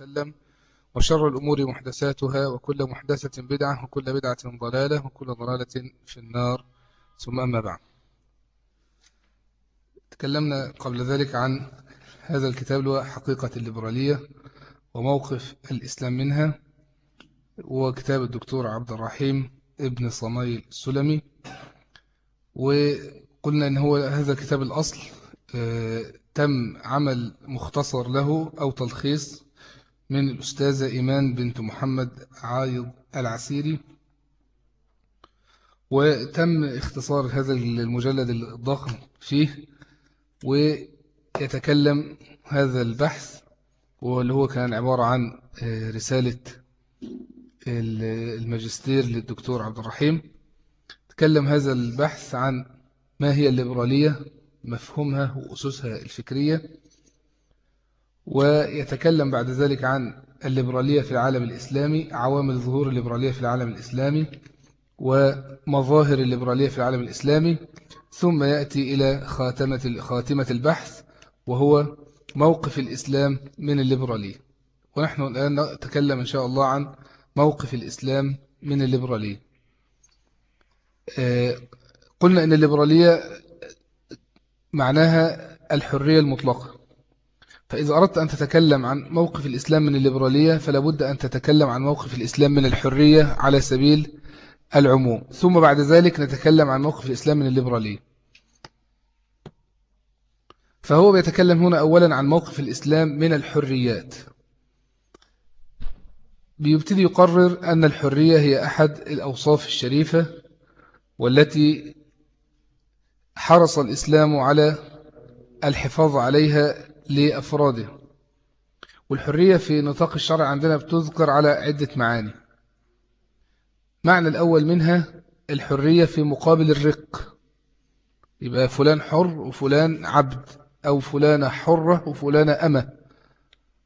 وسلم وشر الأمور محدثاتها وكل محدثة بدعة وكل بدعة ضلالة وكل ضلالة في النار. ثم أما بعد. تكلمنا قبل ذلك عن هذا الكتاب هو حقيقة الليبرالية وموقف الإسلام منها. وكتاب الدكتور عبد الرحيم ابن صميل السلمي وقلنا أن هو هذا الكتاب الأصل آه، تم عمل مختصر له أو تلخيص من الأستاذة إيمان بنت محمد عايض العسيري. وتم اختصار هذا المجلد الضخم فيه ويتكلم هذا البحث واللي هو كان عبارة عن آه، رسالة الماجستير للدكتور عبد الرحيم. تكلم هذا البحث عن ما هي الليبرالية مفهومها وأسسها الفكرية. ويتكلم بعد ذلك عن الليبرالية في العالم الإسلامي عوامل ظهور الليبرالية في العالم الإسلامي ومظاهر الليبرالية في العالم الإسلامي. ثم يأتي إلى خاتمة خاتمة البحث وهو موقف الإسلام من الليبرالية. ونحن الآن نتكلم إن شاء الله عن موقف الإسلام من الليبرالية. آه، قلنا أن الليبرالية معناها الحرية المطلقة. فإذا أردت أن تتكلم عن موقف الإسلام من الليبرالية فلا بد أن تتكلم عن موقف الإسلام من الحرية على سبيل العموم. ثم بعد ذلك نتكلم عن موقف الإسلام من الليبرالية. فهو بيتكلم هنا أولا عن موقف الإسلام من الحريات. بيبتدي يقرر أن الحرية هي أحد الأوصاف الشريفة والتي حرص الإسلام على الحفاظ عليها لأفراده. والحرية في نطاق الشرع عندنا بتذكر على عدة معاني. معنى الأول منها الحرية في مقابل الرق. يبقى فلان حر وفلان عبد أو فلانة حرة وفلانة أمة.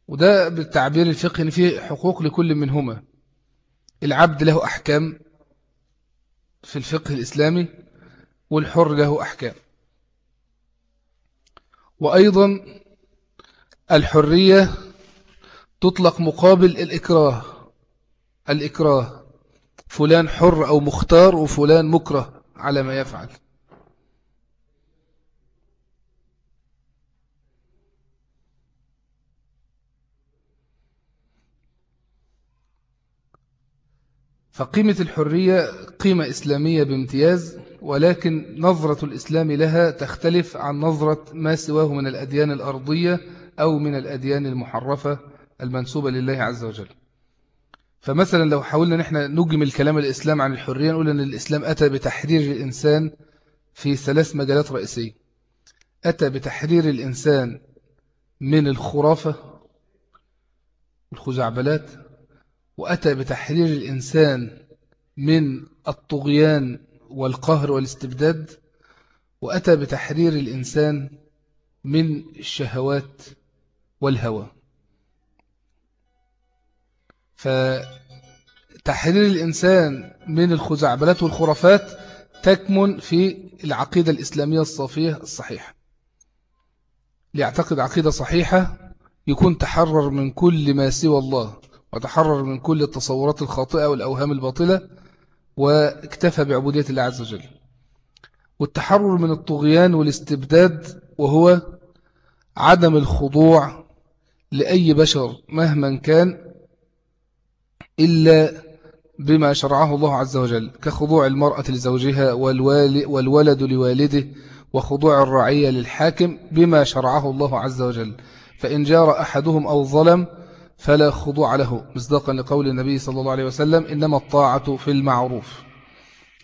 وده بالتعبير الفقهي إن فيه حقوق لكل منهما. العبد له أحكام في الفقه الإسلامي والحر له أحكام. وأيضا الحرية تطلق مقابل الإكراه. الإكراه. فلان حر أو مختار وفلان مكره على ما يفعل. فقيمة الحرية قيمة إسلامية بامتياز ولكن نظرة الإسلام لها تختلف عن نظرة ما سواه من الأديان الأرضية أو من الأديان المحرفة المنسوبة لله عز وجل. فمثلا لو حاولنا نحن نجمل كلام الإسلام عن الحرية نقول أن الإسلام أتى بتحرير الإنسان في ثلاث مجالات رئيسية. أتى بتحرير الإنسان من الخرافة والخزعبلات وأتى بتحرير الإنسان من الطغيان والقهر والاستبداد وأتى بتحرير الإنسان من الشهوات والهوى. فتحرير الإنسان من الخزعبلات والخرافات تكمن في العقيدة الإسلامية الصافية الصحيحة. ليعتقد عقيدة صحيحة يكون تحرر من كل ما سوى الله وتحرر من كل التصورات الخاطئة والأوهام الباطلة واكتفى بعبودية الله عز وجل. والتحرر من الطغيان والاستبداد وهو عدم الخضوع لأي بشر مهما كان إلا بما شرعه الله عز وجل كخضوع المرأة لزوجها والولد لوالده وخضوع الرعية للحاكم بما شرعه الله عز وجل. فإن جار أحدهم أو ظلم فلا خضوع له. مصداقا لقول النبي صلى الله عليه وسلم إنما الطاعة في المعروف.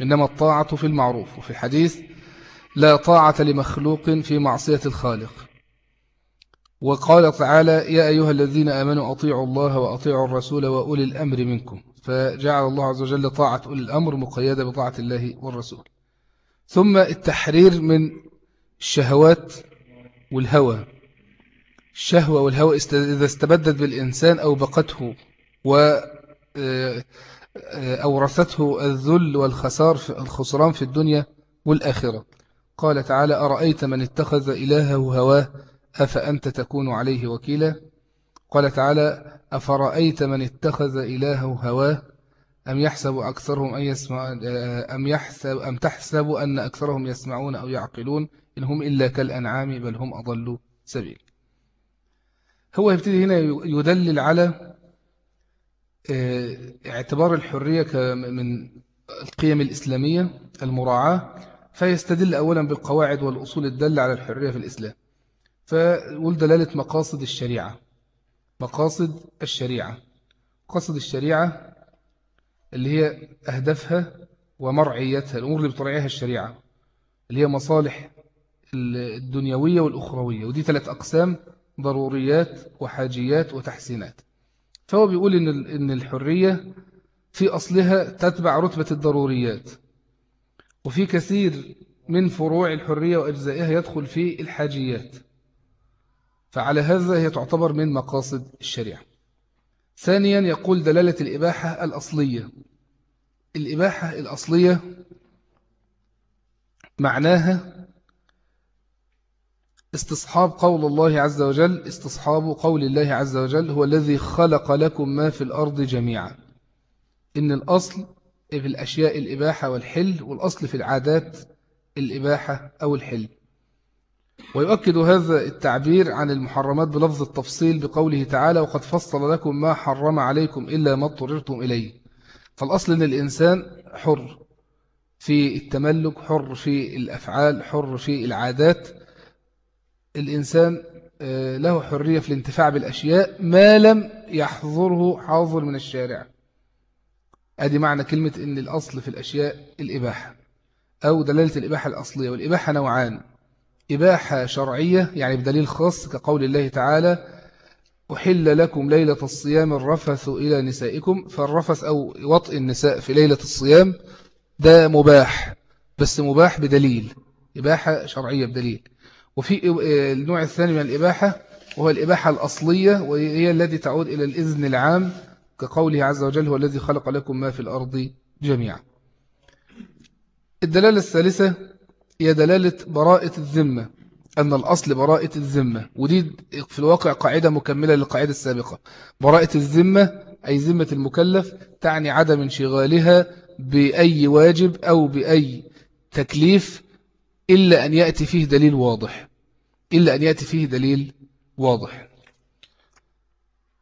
إنما الطاعة في المعروف. وفي الحديث لا طاعة لمخلوق في معصية الخالق. وقال تعالى يا أيها الذين آمنوا أطيعوا الله وأطيعوا الرسول وأولي الأمر منكم. فجعل الله عز وجل طاعة أولي الأمر مقيدة بطاعة الله والرسول. ثم التحرير من الشهوات والهوى. الشهوة والهوى إذا استبدت بالإنسان أو بقته و أورثته الذل والخسار الخسران في الدنيا والآخرة. قال تعالى أرأيت من اتخذ إلهه هواه أفأنت تكون عليه وكيلا؟ قال تعالى أفرأيت من اتخذ إلهه هواه؟ أم يحسب أكثرهم أن يسمع أم يحسب أم تحسب أن أكثرهم يسمعون أو يعقلون؟ إن هم إلا كالأنعام بل هم أضلوا سبيل. هو يبتدي هنا يدلل على آه، اعتبار الحرية من القيم الإسلامية المراعاة فيستدل أولا بالقواعد والأصول الدالة على الحرية في الإسلام. فيقول دلالة مقاصد الشريعة. مقاصد الشريعة. مقاصد الشريعة اللي هي أهدافها ومرعيتها الأمور اللي بترعيها الشريعة اللي هي مصالح الدنيوية والأخروية. ودي ثلاث أقسام ضروريات وحاجيات وتحسينات. فهو بيقول إن إن الحرية في أصلها تتبع رتبة الضروريات. وفي كثير من فروع الحرية وأجزائها يدخل في الحاجيات. فعلى هذا هي تعتبر من مقاصد الشريعة. ثانيا يقول دلالة الإباحة الأصلية. الإباحة الأصلية معناها استصحاب قول الله عز وجل استصحاب قول الله عز وجل هو الذي خلق لكم ما في الأرض جميعا. إن الأصل في الأشياء الإباحة والحل والأصل في العادات الإباحة أو الحل. ويؤكد هذا التعبير عن المحرمات بلفظ التفصيل بقوله تعالى وقد فصل لكم ما حرم عليكم إلا ما اضطررتم إليه فالأصل أن الإنسان حر في التملك حر في الأفعال حر في العادات. الإنسان آه، له حرية في الانتفاع بالأشياء ما لم يحظره حاضر من الشارع. أدي معنى كلمة إن الأصل في الأشياء الإباحة أو دلالة الإباحة الأصلية والإباحة نوعان. إباحة شرعية يعني بدليل خاص كقول الله تعالى أحل لكم ليلة الصيام الرفث إلى نسائكم فالرفث أو وطء النساء في ليلة الصيام ده مباح بس مباح بدليل إباحة شرعية بدليل. وفي النوع الثاني من الإباحة وهو الإباحة الأصلية وهي التي تعود إلى الإذن العام كقوله عز وجل هو الذي خلق لكم ما في الأرض جميعا. الدلالة الثالثة هي دلالة براءة الذمة أن الأصل براءة الذمة ودي في الواقع قاعدة مكملة للقاعدة السابقة. براءة الذمة أي ذمة المكلف تعني عدم انشغالها بأي واجب أو بأي تكليف إلا أن يأتي فيه دليل واضح. إلا أن يأتي فيه دليل واضح.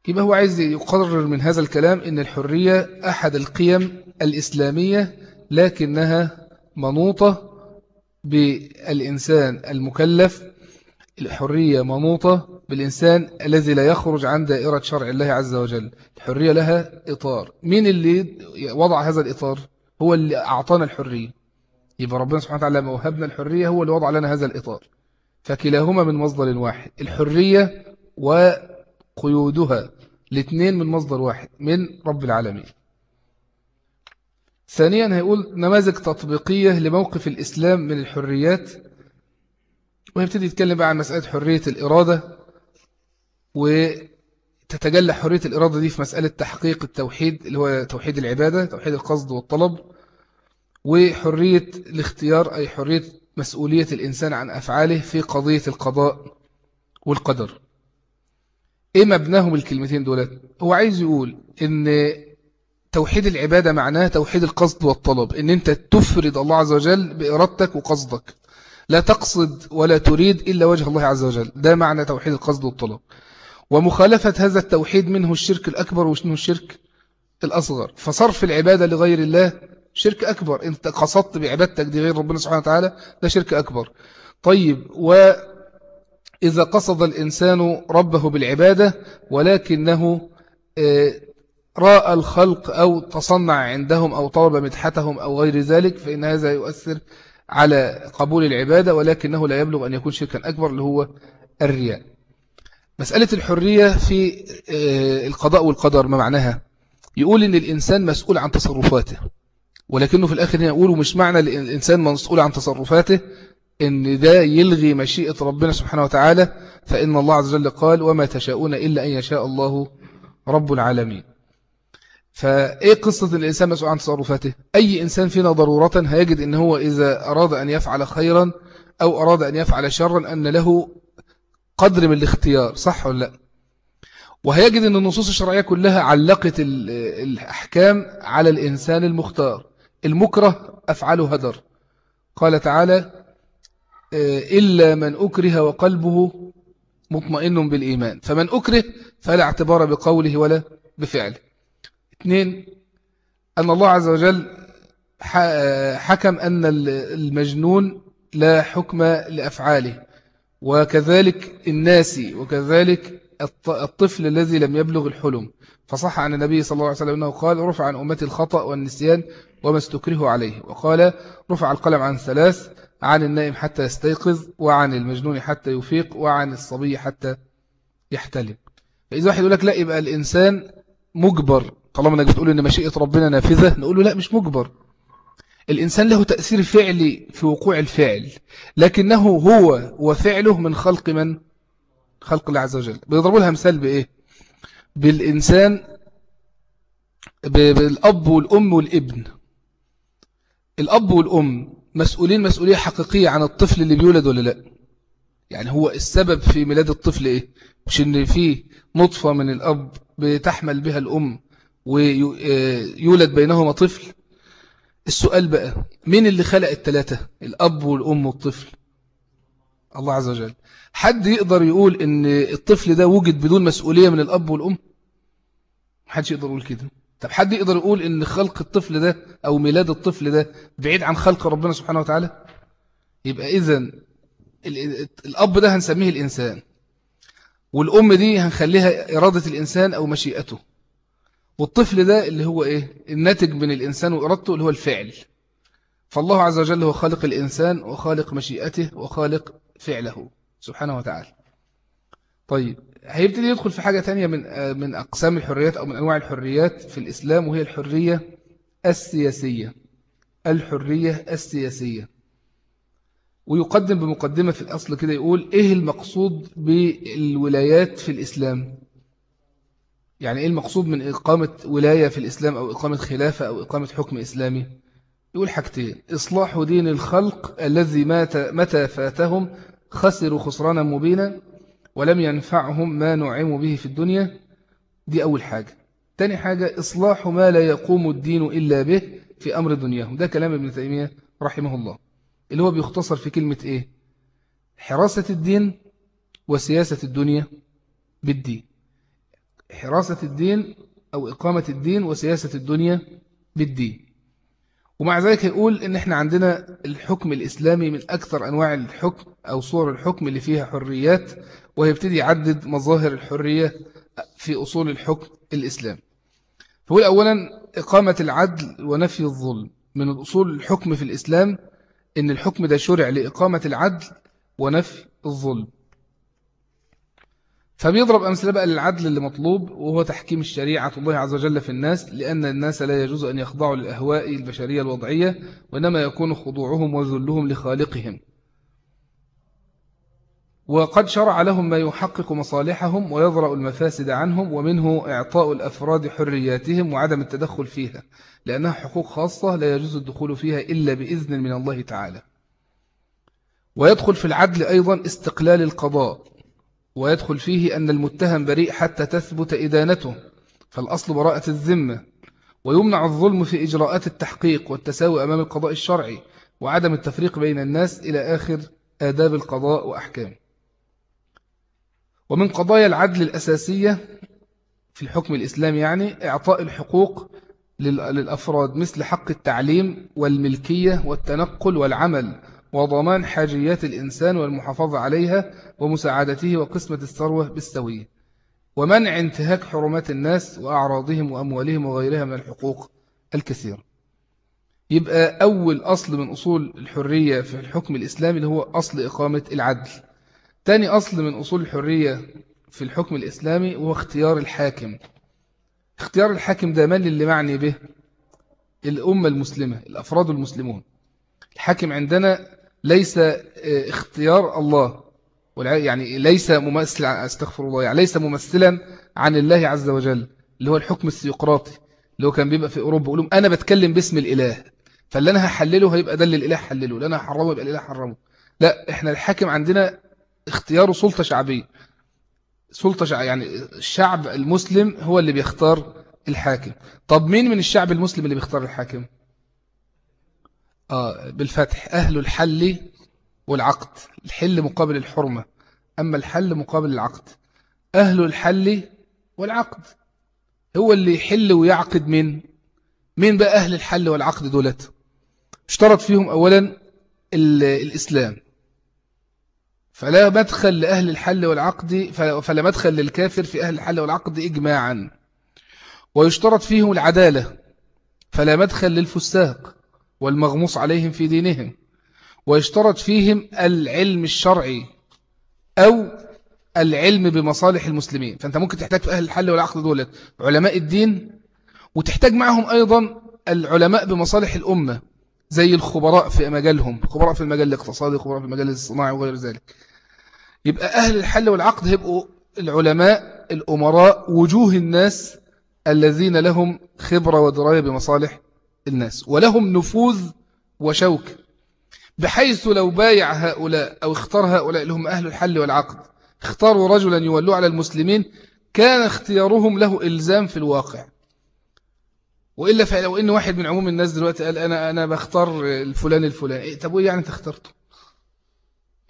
يبقى هو عايز يقرر من هذا الكلام أن الحرية أحد القيم الإسلامية لكنها منوطة بالإنسان المكلف الحرية منوطة بالإنسان الذي لا يخرج عن دائرة شرع الله عز وجل. الحرية لها إطار. مين اللي وضع هذا الإطار؟ هو اللي أعطانا الحرية. يبقى ربنا سبحانه وتعالى لما وهبنا الحرية هو اللي وضع لنا هذا الإطار. فكلاهما من مصدر واحد. الحرية وقيودها. الاثنين من مصدر واحد. من رب العالمين. ثانيا هيقول نماذج تطبيقية لموقف الإسلام من الحريات ويبتدي يتكلم بقى عن مسألة حرية الإرادة وتتجلى حرية الإرادة دي في مسألة تحقيق التوحيد اللي هو توحيد العبادة توحيد القصد والطلب وحرية الاختيار أي حرية مسؤولية الإنسان عن أفعاله في قضية القضاء والقدر. إيه مبناهم الكلمتين دولت؟ هو عايز يقول إن توحيد العبادة معناه توحيد القصد والطلب إن أنت تفرد الله عز وجل بإرادتك وقصدك. لا تقصد ولا تريد إلا وجه الله عز وجل. ده معنى توحيد القصد والطلب. ومخالفة هذا التوحيد منه الشرك الأكبر ومنه الشرك الأصغر. فصرف العبادة لغير الله شرك أكبر. أنت قصدت بعبادتك دي غير ربنا سبحانه وتعالى ده شرك أكبر. طيب وإذا قصد الإنسان ربه بالعبادة ولكنه رأى الخلق أو تصنع عندهم أو طلب مدحتهم أو غير ذلك فإن هذا يؤثر على قبول العبادة ولكنه لا يبلغ أن يكون شركا أكبر اللي هو الرياء. مسألة الحرية في آه، القضاء والقدر ما معناها؟ يقول إن الإنسان مسؤول عن تصرفاته ولكنه في الآخر يقول مش معنى الإنسان مسؤول عن تصرفاته؟ إن ده يلغي مشيئة ربنا سبحانه وتعالى فإن الله عز وجل قال وما تشاءون إلا أن يشاء الله رب العالمين. فإيه قصة الإنسان مسؤول عن تصرفاته؟ أي إنسان فينا ضرورة هيجد إن هو إذا أراد أن يفعل خيرا أو أراد أن يفعل شرا أن له قدر من الاختيار صح ولا لأ؟ وهيجد أن النصوص الشرعية كلها علقت الأحكام على الإنسان المختار المكره أفعله هدر. قال تعالى آه، إلا من أكره وقلبه مطمئن بالإيمان فمن أكره فلا اعتبار بقوله ولا بفعله. اثنين أن الله عز وجل حكم أن المجنون لا حكم لأفعاله وكذلك الناس وكذلك الطفل الذي لم يبلغ الحلم. فصح عن النبي صلى الله عليه وسلم أنه قال رفع عن أمتي الخطأ والنسيان وما استكره عليه. وقال رفع القلم عن ثلاث عن النائم حتى يستيقظ وعن المجنون حتى يفيق وعن الصبي حتى يحتلم. فإذا واحد يقول لك لا يبقى الإنسان مجبر طالما انك بتقول ان مشيئة ربنا نافذة نقول له لا مش مجبر. الإنسان له تأثير فعلي في وقوع الفعل لكنه هو وفعله من خلق من؟ خلق الله عز وجل. بيضربوا لها مثال بإيه؟ بالإنسان بالأب والأم والإبن. الأب والأم مسؤولين مسؤولية حقيقية عن الطفل اللي بيولد ولا لا؟ يعني هو السبب في ميلاد الطفل إيه؟ مش إن فيه نطفة من الأب بتحمل بها الأم ويولد بينهما طفل. السؤال بقى مين اللي خلق الثلاثة الأب والأم والطفل. الله عز وجل. حد يقدر يقول إن الطفل ده وجد بدون مسؤولية من الأب والأم؟ محدش يقدر يقول كده. طب حد يقدر يقول إن خلق الطفل ده أو ميلاد الطفل ده بعيد عن خلق ربنا سبحانه وتعالى؟ يبقى إذن الأب ده هنسميه الإنسان والأم دي هنخليها إرادة الإنسان أو مشيئته. والطفل ده اللي هو إيه؟ الناتج من الإنسان وإرادته اللي هو الفعل فالله عز وجل هو خالق الإنسان وخالق مشيئته وخالق فعله. سبحانه وتعالى. طيب هيبتدي يدخل في حاجة تانية من من أقسام الحريات أو من أنواع الحريات في الإسلام وهي الحرية السياسية. الحرية السياسية. ويقدم بمقدمة في الأصل كده يقول إيه المقصود بالولايات في الإسلام؟ يعني إيه المقصود من إقامة ولاية في الإسلام أو إقامة خلافة أو إقامة حكم إسلامي؟ يقول حاجتين. إصلاح دين الخلق الذي مات متى فاتهم خسروا خسرانا مبينا ولم ينفعهم ما نعموا به في الدنيا؟ دي أول حاجة. تاني حاجة إصلاح ما لا يقوم الدين إلا به في أمر دنياهم. ده كلام ابن تيمية رحمه الله. اللي هو بيختصر في كلمة إيه؟ حراسة الدين وسياسة الدنيا بالدين. حراسة الدين أو إقامة الدين وسياسة الدنيا بالدين. ومع ذلك يقول إن إحنا عندنا الحكم الإسلامي من أكثر أنواع الحكم أو صور الحكم اللي فيها حريات ويبتدي يعدد مظاهر الحرية في أصول الحكم الإسلامي فهو أولا إقامة العدل ونفي الظلم. من الأصول الحكم في الإسلام إن الحكم ده شرع لإقامة العدل ونفي الظلم. فبيضرب أمثلة بقى للعدل اللي مطلوب وهو تحكيم الشريعة الله عز وجل في الناس لأن الناس لا يجوز أن يخضعوا للأهواء البشرية الوضعية وإنما يكون خضوعهم وذلهم لخالقهم. وقد شرع لهم ما يحقق مصالحهم ويضرأ المفاسد عنهم ومنه إعطاء الأفراد حرياتهم وعدم التدخل فيها لأنها حقوق خاصة لا يجوز الدخول فيها إلا بإذن من الله تعالى. ويدخل في العدل أيضا استقلال القضاء. ويدخل فيه أن المتهم بريء حتى تثبت إدانته فالأصل براءة الذمة. ويمنع الظلم في إجراءات التحقيق والتساوي أمام القضاء الشرعي وعدم التفريق بين الناس إلى آخر آداب القضاء وأحكامه. ومن قضايا العدل الأساسية في الحكم الإسلامي يعني إعطاء الحقوق للأفراد مثل حق التعليم والملكية والتنقل والعمل وضمان حاجيات الإنسان والمحافظة عليها ومساعدته وقسمة الثروة بالسوية ومنع انتهاك حرمات الناس وأعراضهم وأموالهم وغيرها من الحقوق الكثيرة يبقى أول أصل من أصول الحرية في الحكم الإسلامي اللي هو أصل إقامة العدل. تاني أصل من أصول الحرية في الحكم الإسلامي هو اختيار الحاكم. اختيار الحاكم ده من اللي معني به؟ الأمة المسلمة الأفراد المسلمون. الحاكم عندنا ليس آه، اختيار الله. يعني ليس ممثل استغفر الله يعني ليس ممثلا عن الله عز وجل اللي هو الحكم السيقراطي اللي هو كان بيبقى في أوروبا يقولون أنا بتكلم باسم الإله فاللي أنا هحلله هيبقى ده اللي الإله حلله اللي أنا هحرمه يبقى الإله حرمه. لا إحنا الحاكم عندنا اختياره سلطة شعبية. سلطة يعني الشعب المسلم هو اللي بيختار الحاكم. طب مين من الشعب المسلم اللي بيختار الحاكم؟ آه بالفتح. أهل الحل والعقد. الحل مقابل الحرمة. أما الحل مقابل العقد. أهل الحل والعقد. هو اللي يحل ويعقد من مين بقى أهل الحل والعقد دولت؟ اشترط فيهم أولا الإسلام. فلا مدخل لأهل الحل والعقد فلا مدخل للكافر في أهل الحل والعقد إجماعا. ويشترط فيهم العدالة. فلا مدخل للفساق. والمغموس عليهم في دينهم ويشترط فيهم العلم الشرعي أو العلم بمصالح المسلمين. فأنت ممكن تحتاج في أهل الحل والعقد دولة علماء الدين وتحتاج معهم أيضا العلماء بمصالح الأمة زي الخبراء في مجالهم خبراء في المجال الاقتصادي خبراء في المجال الصناعي وغير ذلك. يبقى أهل الحل والعقد هيبقوا العلماء الأمراء وجوه الناس الذين لهم خبرة ودراية بمصالح الناس. ولهم نفوذ وشوك. بحيث لو بايع هؤلاء أو اختار هؤلاء لهم أهل الحل والعقد اختاروا رجلا يولوا على المسلمين كان اختيارهم له إلزام في الواقع. وإلا فلو إن واحد من عموم الناس دلوقتي قال أنا أنا بختار الفلان الفلاني. إيه طب وإيه يعني أنت اخترته؟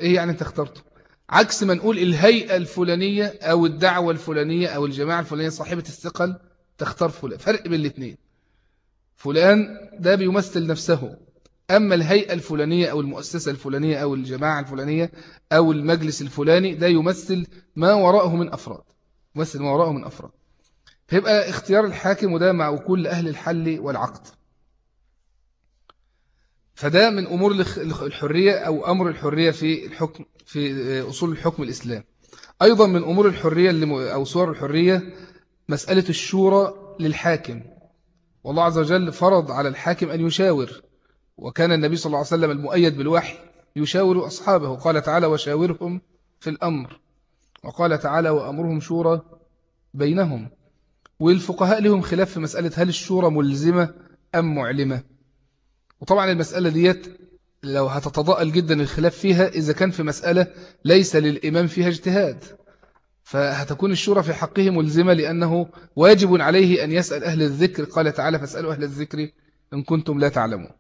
إيه يعني أنت اخترته؟ عكس ما نقول الهيئة الفلانية أو الدعوة الفلانية أو الجماعة الفلانية صاحبة الثقل تختار فلان. فرق بين الاثنين. فلان ده بيمثل نفسه. أما الهيئة الفلانية أو المؤسسة الفلانية أو الجماعة الفلانية أو المجلس الفلاني ده يمثل ما وراءه من أفراد. يمثل ما وراءه من أفراد. فيبقى اختيار الحاكم وده مع كل أهل الحل والعقد. فده من أمور الحرية أو أمر الحرية في الحكم في أصول الحكم الإسلام. أيضا من أمور الحرية أو صور الحرية مسألة الشورى للحاكم. والله عز وجل فرض على الحاكم أن يشاور وكان النبي صلى الله عليه وسلم المؤيد بالوحي يشاور أصحابه قال تعالى وشاورهم في الأمر وقال تعالى وأمرهم شورى بينهم. والفقهاء لهم خلاف في مسألة هل الشورى ملزمة أم معلمة. وطبعا المسألة ديت لو هتتضاءل جدا الخلاف فيها إذا كان في مسألة ليس للإمام فيها اجتهاد. فهتكون الشورى في حقه ملزمة لأنه واجب عليه أن يسأل أهل الذكر. قال تعالى فاسألوا أهل الذكر إن كنتم لا تعلمون.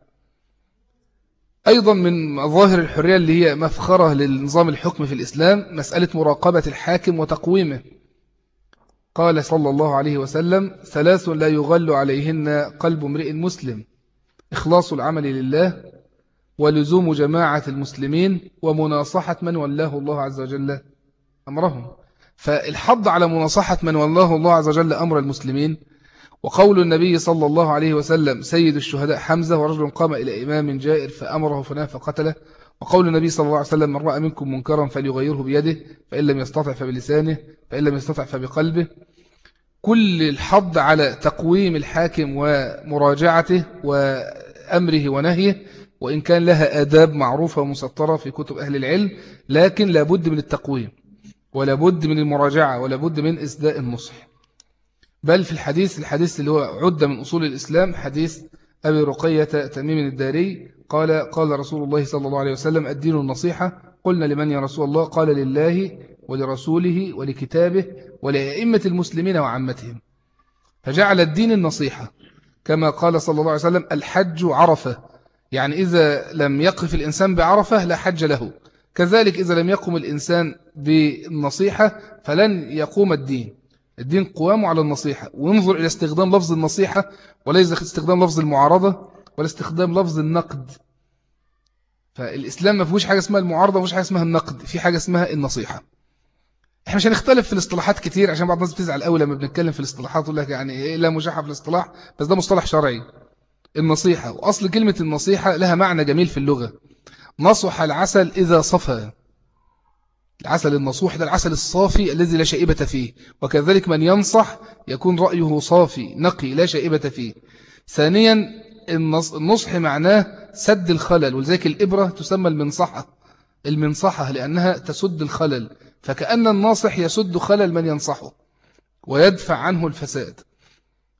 أيضا من مظاهر الحرية اللي هي مفخرة للنظام الحكم في الإسلام مسألة مراقبة الحاكم وتقويمه. قال صلى الله عليه وسلم ثلاث لا يغل عليهن قلب امرئ مسلم. إخلاص العمل لله ولزوم جماعة المسلمين ومناصحة من ولاه الله عز وجل أمرهم. فالحض على مناصحة من ولاه الله عز وجل أمر المسلمين وقول النبي صلى الله عليه وسلم سيد الشهداء حمزة ورجل قام إلى إمام جائر فأمره فناه فقتله وقول النبي صلى الله عليه وسلم من رأى منكم منكرا فليغيره بيده فإن لم يستطع فبلسانه فإن لم يستطع فبقلبه. كل الحض على تقويم الحاكم ومراجعته وأمره ونهيه وإن كان لها آداب معروفة ومسطرة في كتب أهل العلم لكن لابد من التقويم. ولابد من المراجعة ولابد من إسداء النصح. بل في الحديث الحديث اللي هو عد من أصول الإسلام حديث أبي رقية تميم الداري قال قال رسول الله صلى الله عليه وسلم الدين النصيحة. قلنا لمن يا رسول الله؟ قال لله ولرسوله ولكتابه ولأئمة المسلمين وعامتهم فجعل الدين النصيحة كما قال صلى الله عليه وسلم الحج عرفة. يعني إذا لم يقف الإنسان بعرفة لا حج له. كذلك إذا لم يقم الإنسان بالنصيحة فلن يقوم الدين. الدين قوامه على النصيحة. وننظر إلى استخدام لفظ النصيحة وليس استخدام لفظ المعارضة ولا استخدام لفظ النقد. فالإسلام ما فيهوش حاجة اسمها المعارضة ومش حاجة اسمها النقد في حاجة اسمها النصيحة. إحنا مش هنختلف في الاصطلاحات كتير عشان بعض الناس بتزعل قوي لما بنتكلم في الاصطلاحات يقول لك يعني إيه لا مشاحة في الاصطلاح بس ده مصطلح شرعي. النصيحة وأصل كلمة النصيحة لها معنى جميل في اللغة. نصح العسل إذا صفى. العسل النصوح ده العسل الصافي الذي لا شائبة فيه. وكذلك من ينصح يكون رأيه صافي نقي لا شائبة فيه. ثانيا النصح معناه سد الخلل ولذلك الإبرة تسمى المنصحة. المنصحة لأنها تسد الخلل. فكأن الناصح يسد خلل من ينصحه ويدفع عنه الفساد.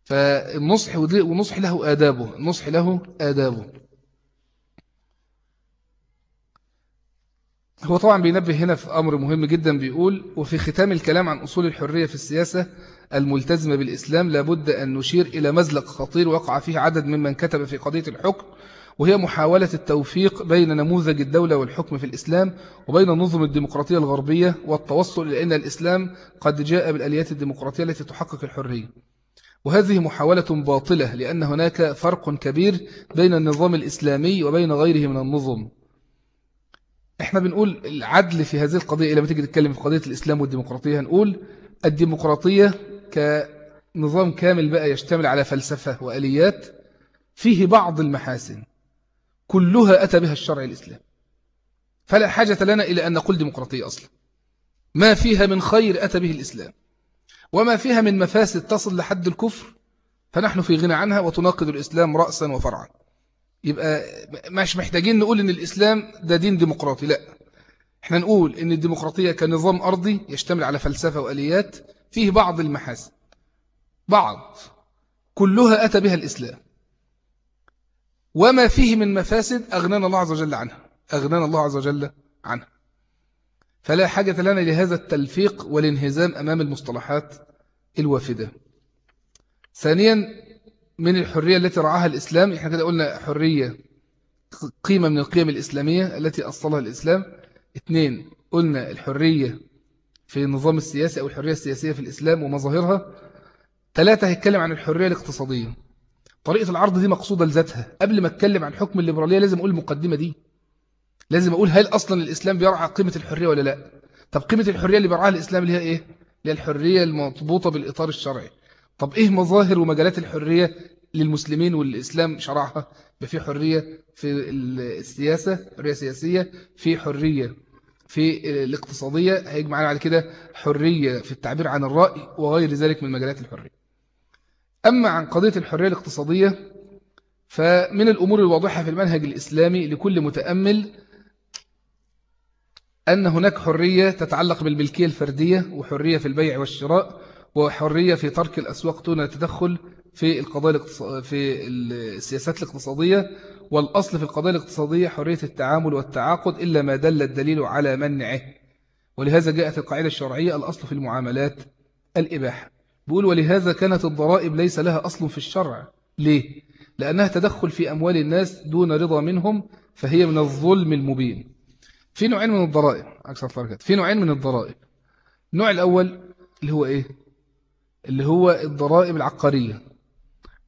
فالنصح ونصح له آدابه النصح له آدابه. هو طبعا بينبه هنا في أمر مهم جدا بيقول وفي ختام الكلام عن أصول الحرية في السياسة الملتزمة بالإسلام لابد أن نشير إلى مزلق خطير وقع فيه عدد ممن كتب في قضية الحكم وهي محاولة التوفيق بين نموذج الدولة والحكم في الإسلام وبين النظم الديمقراطية الغربية والتوصل إلى أن الإسلام قد جاء بالأليات الديمقراطية التي تحقق الحرية. وهذه محاولة باطلة لأن هناك فرق كبير بين النظام الإسلامي وبين غيره من النظم. إحنا بنقول العدل في هذه القضية لما تيجي تتكلم في قضية الإسلام والديمقراطية هنقول الديمقراطية كنظام كامل بقى يشتمل على فلسفة وأليات فيه بعض المحاسن كلها أتى بها الشرع الإسلام فلا حاجة لنا إلى أن نقول ديمقراطية أصلا. ما فيها من خير أتى به الإسلام. وما فيها من مفاسد تصل لحد الكفر فنحن في غنى عنها وتناقض الإسلام رأسا وفرعا. يبقى مش محتاجين نقول إن الإسلام ده دين ديمقراطي لا. إحنا نقول إن الديمقراطية كنظام أرضي يشتمل على فلسفة وأليات فيه بعض المحاسن. بعض. كلها أتى بها الإسلام. وما فيه من مفاسد أغنانا الله عز وجل عنها. أغنانا الله عز وجل عنها. فلا حاجة لنا لهذا التلفيق والانهزام أمام المصطلحات الوافدة. ثانيا من الحرية التي رعاها الإسلام إحنا كده قلنا حرية قيمة من القيم الإسلامية التي أصلها الإسلام. اثنين قلنا الحرية في النظام السياسي أو الحرية السياسية في الإسلام ومظاهرها. ثلاثة هيتكلم عن الحرية الاقتصادية. طريقة العرض دي مقصودة لذاتها. قبل ما أتكلم عن حكم الليبرالية لازم أقول المقدمة دي. لازم أقول هل أصلا الإسلام بيرعى قيمة الحرية ولا لا؟ طب قيمة الحرية اللي بيرعاها الإسلام اللي هي إيه؟ اللي هي الحرية المضبوطة بالإطار الشرعي. طب إيه مظاهر ومجالات الحرية للمسلمين والإسلام شرعها؟ في حرية في السياسة حرية سياسية في حرية في الاقتصادية هيجي معنا بعد كده حرية في التعبير عن الرأي وغير ذلك من مجالات الحرية. أما عن قضية الحرية الاقتصادية فمن الأمور الواضحة في المنهج الإسلامي لكل متأمل أن هناك حرية تتعلق بالملكية الفردية وحرية في البيع والشراء وحرية في ترك الأسواق دون التدخل في القضايا في السياسات الاقتصادية. والأصل في القضايا الاقتصادية حرية التعامل والتعاقد إلا ما دل الدليل على منعه. ولهذا جاءت القاعدة الشرعية الأصل في المعاملات الإباحة. بيقول ولهذا كانت الضرائب ليس لها أصل في الشرع. ليه؟ لأنها تدخل في أموال الناس دون رضا منهم فهي من الظلم المبين. في نوعين من الضرائب أكثر في نوعين من الضرائب. النوع الأول اللي هو إيه؟ اللي هو الضرائب العقارية.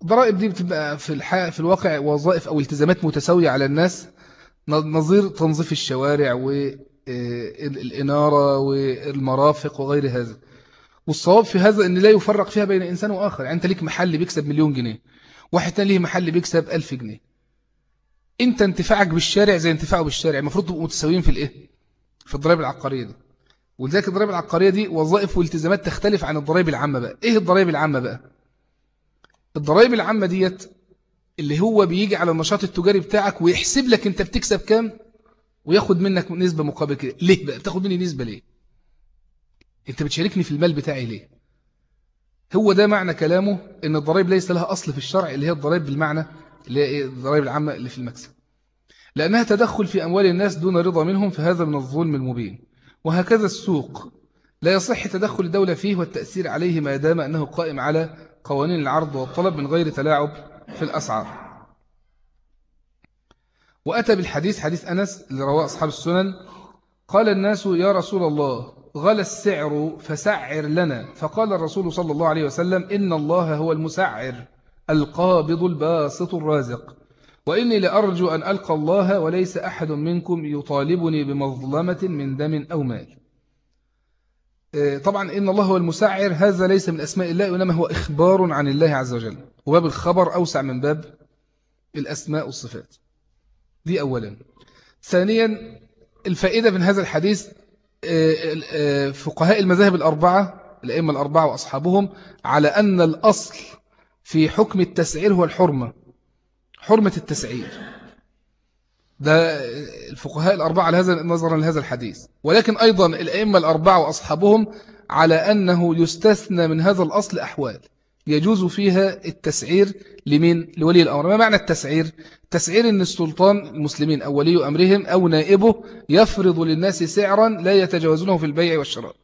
الضرائب دي بتبقى في الحقيقة في الواقع وظائف أو التزامات متساوية على الناس نظير تنظيف الشوارع والإنارة والمرافق وغير هذا. والصواب في هذا أن لا يفرق فيها بين إنسان وآخر. يعني أنت ليك محل بيكسب مليون جنيه واحد تاني ليه محل بيكسب ألف جنيه. أنت انتفاعك بالشارع زي انتفاعه بالشارع. المفروض تبقوا متساويين في الإيه؟ في الضرائب العقارية دي. ولذلك الضرائب العقارية دي وظائف والتزامات تختلف عن الضرائب العامة بقى إيه الضرائب العامة بقى؟ الضرائب العامة ديت اللي هو بيجي على النشاط التجاري بتاعك ويحسب لك أنت بتكسب كام وياخد منك نسبة مقابل كده ليه بقى؟ بتاخد مني نسبة ليه؟ أنت بتشاركني في المال بتاعي ليه هو ده معنى كلامه إن الضرائب ليس لها أصل في الشرع اللي هي الضرائب بالمعنى اللي هي إيه؟ الضرائب العامة اللي في المكسب لأنها تدخل في أموال الناس دون رضا منهم فهذا من الظلم المبين وهكذا السوق. لا يصح تدخل الدولة فيه والتأثير عليه ما دام أنه قائم على قوانين العرض والطلب من غير تلاعب في الأسعار. وأتى بالحديث حديث أنس اللي رواه أصحاب السنن قال الناس يا رسول الله غلى السعر فسعر لنا. فقال الرسول صلى الله عليه وسلم إن الله هو المسعر القابض الباسط الرازق. وإني لأرجو أن ألقى الله وليس أحد منكم يطالبني بمظلمة من دم أو مال. آه، طبعا إن الله هو المسعر هذا ليس من أسماء الله وإنما هو إخبار عن الله عز وجل. وباب الخبر أوسع من باب الأسماء والصفات. دي أولا. ثانيا الفائدة من هذا الحديث فقهاء المذاهب الأربعة الأئمة الأربعة وأصحابهم على أن الأصل في حكم التسعير هو الحرمة. حرمة التسعير. ده الفقهاء الأربعة على هذا نظرا لهذا الحديث. ولكن أيضا الأئمة الأربعة وأصحابهم على أنه يستثنى من هذا الأصل أحوال. يجوز فيها التسعير لمين؟ لولي الأمر. ما معنى التسعير؟ تسعير أن السلطان المسلمين أو ولي أمرهم أو نائبه يفرض للناس سعرا لا يتجاوزونه في البيع والشراء.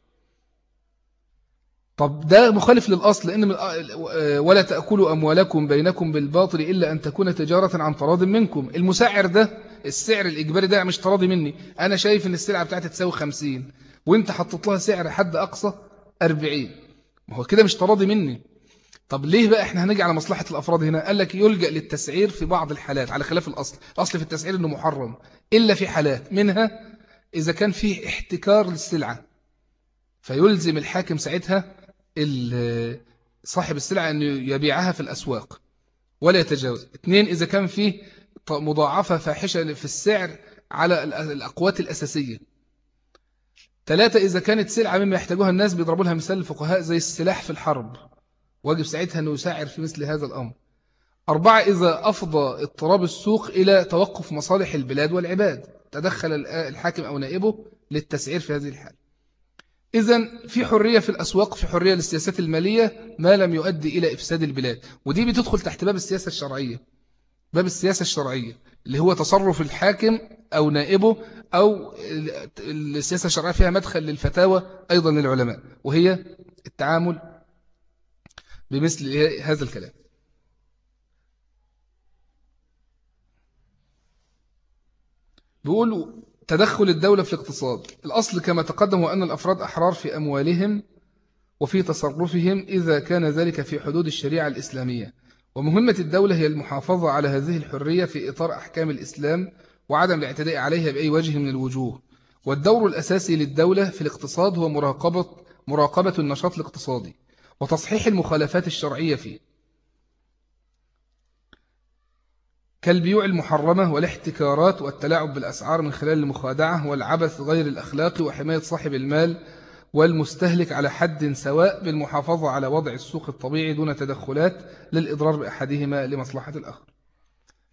طب ده مخالف للأصل لأن ولا تأكلوا أموالكم بينكم بالباطل إلا أن تكون تجارة عن تراض منكم. المسعر ده السعر الإجباري ده مش تراضي مني. أنا شايف أن السلعة بتاعتي تساوي 50 وأنت حطت لها سعر حد أقصى 40 ما هو كده مش تراضي مني. طب ليه بقى إحنا هنجي على مصلحة الأفراد هنا؟ قال لك يلجأ للتسعير في بعض الحالات على خلاف الأصل. الأصل في التسعير أنه محرم إلا في حالات منها إذا كان فيه احتكار للسلعة. فيلزم الحاكم ساعتها صاحب السلعة أن يبيعها في الأسواق ولا يتجاوز. اثنين إذا كان فيه مضاعفة فاحشة في السعر على الأقوات الأساسية. ثلاثة إذا كانت سلعة مما يحتاجوها الناس بيضربوا لها مثال الفقهاء زي السلاح في الحرب. واجب ساعتها أنه يساعر في مثل هذا الأمر. أربعة إذا أفضى اضطراب السوق إلى توقف مصالح البلاد والعباد. تدخل الحاكم أو نائبه للتسعير في هذه الحالة. إذا في حرية في الأسواق في حرية للسياسات المالية ما لم يؤدي إلى إفساد البلاد. ودي بتدخل تحت باب السياسة الشرعية. باب السياسة الشرعية اللي هو تصرف الحاكم أو نائبه أو السياسة الشرعية فيها مدخل للفتاوى أيضا للعلماء وهي التعامل بمثل هذا الكلام. بيقول تدخل الدولة في الاقتصاد. الأصل كما تقدم هو أن الأفراد أحرار في أموالهم وفي تصرفهم إذا كان ذلك في حدود الشريعة الإسلامية. ومهمة الدولة هي المحافظة على هذه الحرية في إطار أحكام الإسلام وعدم الاعتداء عليها بأي وجه من الوجوه. والدور الأساسي للدولة في الاقتصاد هو مراقبة, مراقبة النشاط الاقتصادي وتصحيح المخالفات الشرعية فيه. كالبيوع المحرمة والاحتكارات والتلاعب بالأسعار من خلال المخادعة والعبث غير الأخلاق وحماية صاحب المال والمستهلك على حد سواء بالمحافظة على وضع السوق الطبيعي دون تدخلات للإضرار بأحدهما لمصلحة الآخر.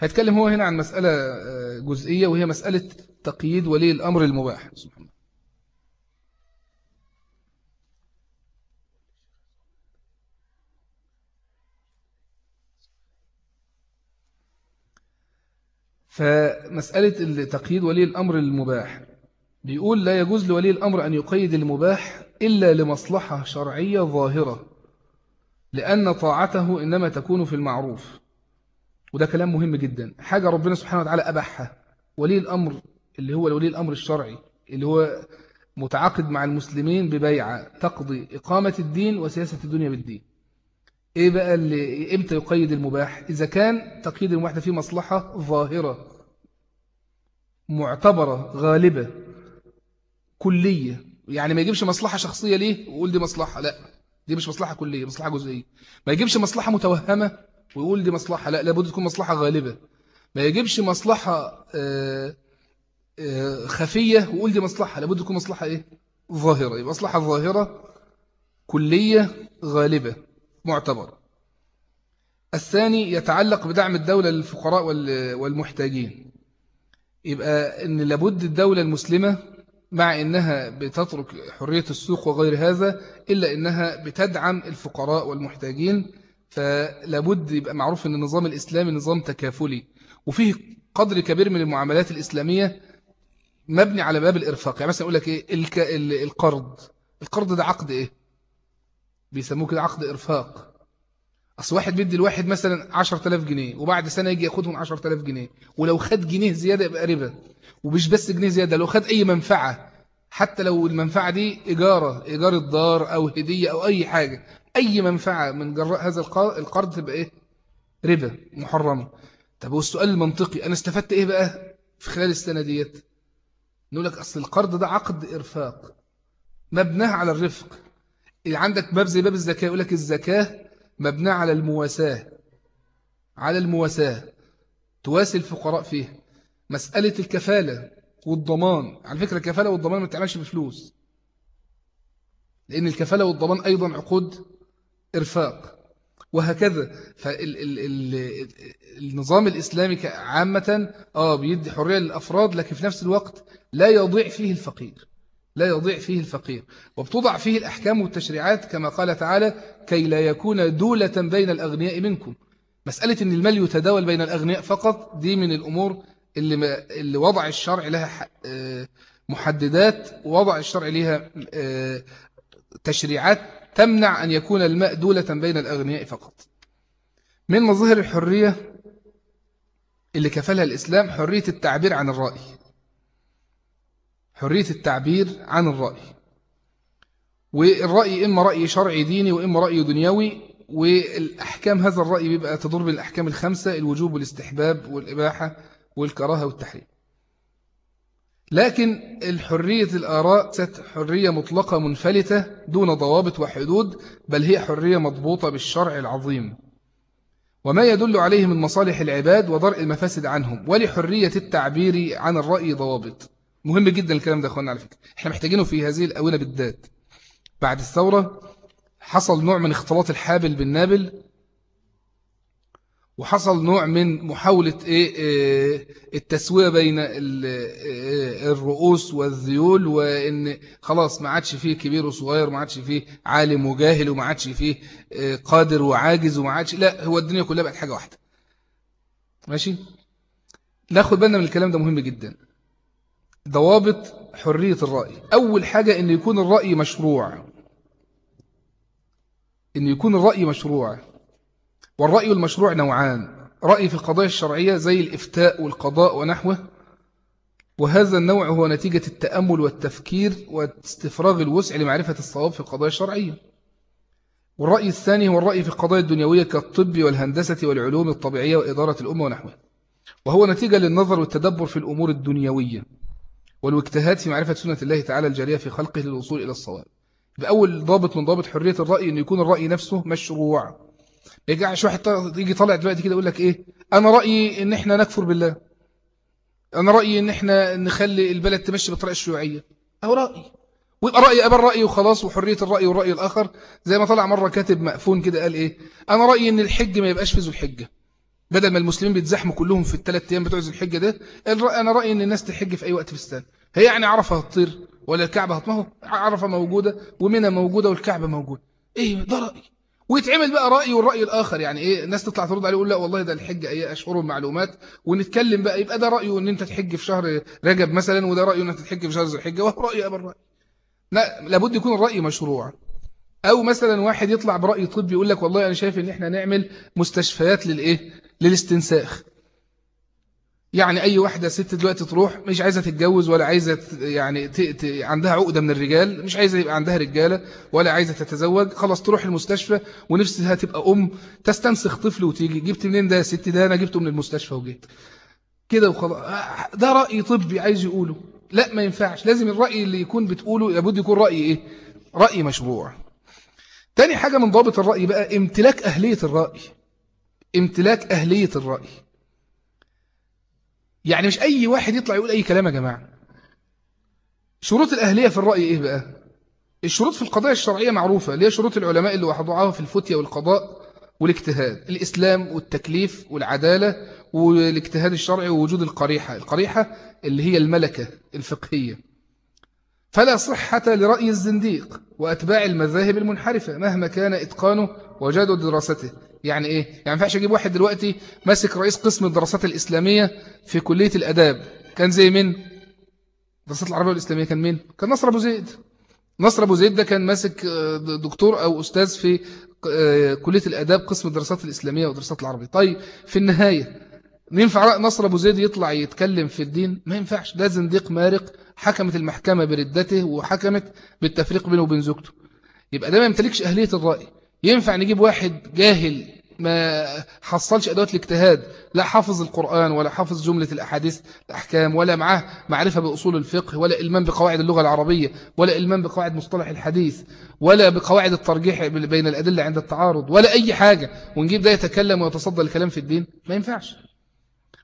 هيتكلم هو هنا عن مسألة آه، جزئية وهي مسألة تقييد ولي الأمر المباح. سبحانه فمسألة تقييد ولي الأمر المباح بيقول لا يجوز لولي الأمر أن يقيد المباح إلا لمصلحة شرعية ظاهرة لأن طاعته إنما تكون في المعروف. وده كلام مهم جدا. حاجة ربنا سبحانه وتعالى أبحها ولي الأمر اللي هو ولي الأمر الشرعي اللي هو متعاقد مع المسلمين ببيعة تقضي إقامة الدين وسياسة الدنيا بالدين. إيه بقى اللي إمتى يقيد المباح؟ إذا كان تقييد المباح ده فيه مصلحة ظاهرة معتبرة غالبة كلية. يعني ما يجيبش مصلحة شخصية ليه ويقول دي مصلحة؟ لا دي مش مصلحة كلية مصلحة جزئية. ما يجيبش مصلحة متوهمة ويقول دي مصلحة؟ لا لابد تكون مصلحة غالبة. ما يجيبش مصلحة آه، آه، خفية ويقول دي مصلحة؟ لابد تكون مصلحة إيه؟ ظاهرة. يبقى مصلحة ظاهرة كلية غالبة. معتبر. الثاني يتعلق بدعم الدولة للفقراء والمحتاجين. يبقى أن لابد الدولة المسلمة مع أنها بتترك حرية السوق وغير هذا إلا أنها بتدعم الفقراء والمحتاجين فلابد يبقى معروف أن النظام الإسلامي نظام تكافلي. وفيه قدر كبير من المعاملات الإسلامية مبني على باب الإرفاق. يعني مثلا أقول لك إيه؟ القرض. القرض ده عقد إيه؟ بيسموه كده عقد إرفاق. أصل واحد بيدي الواحد مثلا 10000 جنيه وبعد سنة يجي ياخدهم 10000 جنيه. ولو خد جنيه زيادة يبقى ربا. ومش بس جنيه زيادة لو خد أي منفعة. حتى لو المنفعة دي إجارة إيجار الدار أو هدية أو أي حاجة. أي منفعة من جراء هذا القرض تبقى إيه؟ ربا محرمة. طب والسؤال المنطقي أنا استفدت إيه بقى في خلال السنة ديت؟ نقول لك أصل القرض ده عقد إرفاق. مبناه على الرفق. عندك باب زي باب الزكاة يقول لك الزكاة مبنى على المواساة. على المواساة. تواسي الفقراء فيه مسألة الكفالة والضمان. على فكرة الكفالة والضمان ما تعملش بفلوس. لأن الكفالة والضمان أيضا عقود إرفاق. وهكذا. فالنظام الإسلامي عامة آه بيدي حرية للأفراد لكن في نفس الوقت لا يضيع فيه الفقير. لا يضيع فيه الفقير. وبتوضع فيه الأحكام والتشريعات كما قال تعالى كي لا يكون دولة بين الأغنياء منكم. مسألة أن المال يتداول بين الأغنياء فقط دي من الأمور اللي, اللي وضع الشرع لها آه، محددات ووضع الشرع لها آه، تشريعات تمنع أن يكون الماء دولة بين الأغنياء فقط. من مظاهر الحرية اللي كفلها الإسلام حرية التعبير عن الرأي. حرية التعبير عن الرأي. والرأي إما رأي شرعي ديني وإما رأي دنيوي والأحكام هذا الرأي بيبقى تدور بالأحكام الخمسة الوجوب والاستحباب والإباحة والكراهة والتحريم. لكن الحرية الآراء ست حرية مطلقة منفلتة دون ضوابط وحدود بل هي حرية مضبوطة بالشرع العظيم. وما يدل عليه من مصالح العباد ودرء المفاسد عنهم ولحرية التعبير عن الرأي ضوابط. مهم جدا الكلام ده أخوانا على فكرة. إحنا محتاجينه في هذه الأونة بالذات. بعد الثورة حصل نوع من اختلاط الحابل بالنابل وحصل نوع من محاولة إيه, إيه التسوية بين إيه، الرؤوس والذيول وإن خلاص ما عادش فيه كبير وصغير ما عادش فيه عالم وجاهل وما عادش فيه إيه، قادر وعاجز وما عادش لا هو الدنيا كلها بقت حاجة واحدة. ماشي؟ ناخد بالنا من الكلام ده مهم جدا. ضوابط حرية الرأي. أول حاجة إن يكون الرأي مشروع. إن يكون الرأي مشروع. والرأي المشروع نوعان. رأي في القضايا الشرعية زي الإفتاء والقضاء ونحوه. وهذا النوع هو نتيجة التأمل والتفكير واستفراغ الوسع لمعرفة الصواب في القضايا الشرعية. والرأي الثاني هو الرأي في القضايا الدنيوية كالطب والهندسة والعلوم الطبيعية وإدارة الأمة ونحوه. وهو نتيجة للنظر والتدبر في الأمور الدنيوية. والاجتهاد في معرفة سنة الله تعالى الجارية في خلقه للوصول إلى الصواب. بأول ضابط من ضابط حرية الرأي أن يكون الرأي نفسه مشروع. يجعش واحد يجي طالع دلوقتي كده يقول لك إيه؟ أنا رأيي إن إحنا نكفر بالله. أنا رأيي إن إحنا نخلي البلد تمشي بالطريقة الشيوعيه أو رأيي. ويبقى رايي أبر رايي وخلاص وحرية الرأي والرأي الآخر. زي ما طلع مرة كاتب مقفون كده قال إيه؟ أنا رأيي إن الحج ما يبقاش في ذو الحجة. بدل ما المسلمين بيتزحموا كلهم في الثلاث أيام بتوع الحجة ده أنا رأيي إن الناس تحج في أي وقت في السنة. هي يعني عرفة هتطير ولا الكعبة هتمهو؟ عرفة موجودة ومنى موجودة والكعبة موجودة. إيه ده رايي ويتعمل بقى رأي والرأي الآخر يعني إيه؟ الناس تطلع ترد عليه يقول لا والله ده الحج أي أشهر معلومات ونتكلم بقى يبقى ده رأيه إن أنت تحج في شهر رجب مثلا وده رأيه إن أنت تحج في شهر ذي الحجة وهو رأي أبا الرأي لا لابد يكون الرأي مشروع. أو مثلا واحد يطلع برأي طبي يقول لك والله أنا شايف إن إحنا نعمل مستشفيات للإيه؟ للاستنساخ. يعني أي واحدة ست دلوقتي تروح مش عايزة تتجوز ولا عايزة يعني ت... ت... عندها عقدة من الرجال مش عايزة يبقى عندها رجالة ولا عايزة تتزوج خلاص تروح المستشفى ونفسها تبقى أم تستنسخ طفل وتيجي جبت منين ده يا ستي؟ ده أنا جبته من المستشفى وجيت. كده وخلاص. ده رأي طبي عايز يقوله. لا ما ينفعش. لازم الرأي اللي يكون بتقوله لابد يكون رأي إيه؟ رأي مشروع. تاني حاجة من ضابط الرأي بقى امتلاك أهلية الرأي. امتلاك أهلية الرأي. يعني مش أي واحد يطلع يقول أي كلام يا جماعة. شروط الأهلية في الرأي إيه بقى؟ الشروط في القضايا الشرعية معروفة اللي هي شروط العلماء اللي وضعوها في الفتية والقضاء والاجتهاد الإسلام والتكليف والعدالة والاجتهاد الشرعي ووجود القريحة القريحة اللي هي الملكة الفقهية. فلا صحة لرأي الزنديق وأتباع المذاهب المنحرفة مهما كان إتقانه وجاد دراسته. يعني إيه؟ يعني ما ينفعش أجيب واحد دلوقتي ماسك رئيس قسم الدراسات الإسلامية في كلية الأداب. كان زي من الدراسات العربية والإسلامية كان مين؟ كان نصر أبو زيد. نصر أبو زيد ده كان ماسك آه، دكتور أو أستاذ في آه، كلية الأداب قسم الدراسات الإسلامية والدراسات العربية. طيب في النهاية ينفع نصر أبو زيد يطلع يتكلم في الدين؟ ما ينفعش. ده زنديق مارق حكمت المحكمة بردته وحكمت بالتفريق بينه وبين زوجته. يبقى ده ما يمتلكش أهلية الرأي. ينفع نجيب واحد جاهل ما حصلش أدوات الاجتهاد لا حافظ القرآن ولا حافظ جملة الأحاديث الأحكام ولا معاه معرفة بأصول الفقه ولا إلمان بقواعد اللغة العربية ولا إلمان بقواعد مصطلح الحديث ولا بقواعد الترجيح بين الأدلة عند التعارض ولا أي حاجة. ونجيب ده يتكلم ويتصدى الكلام في الدين؟ ما ينفعش.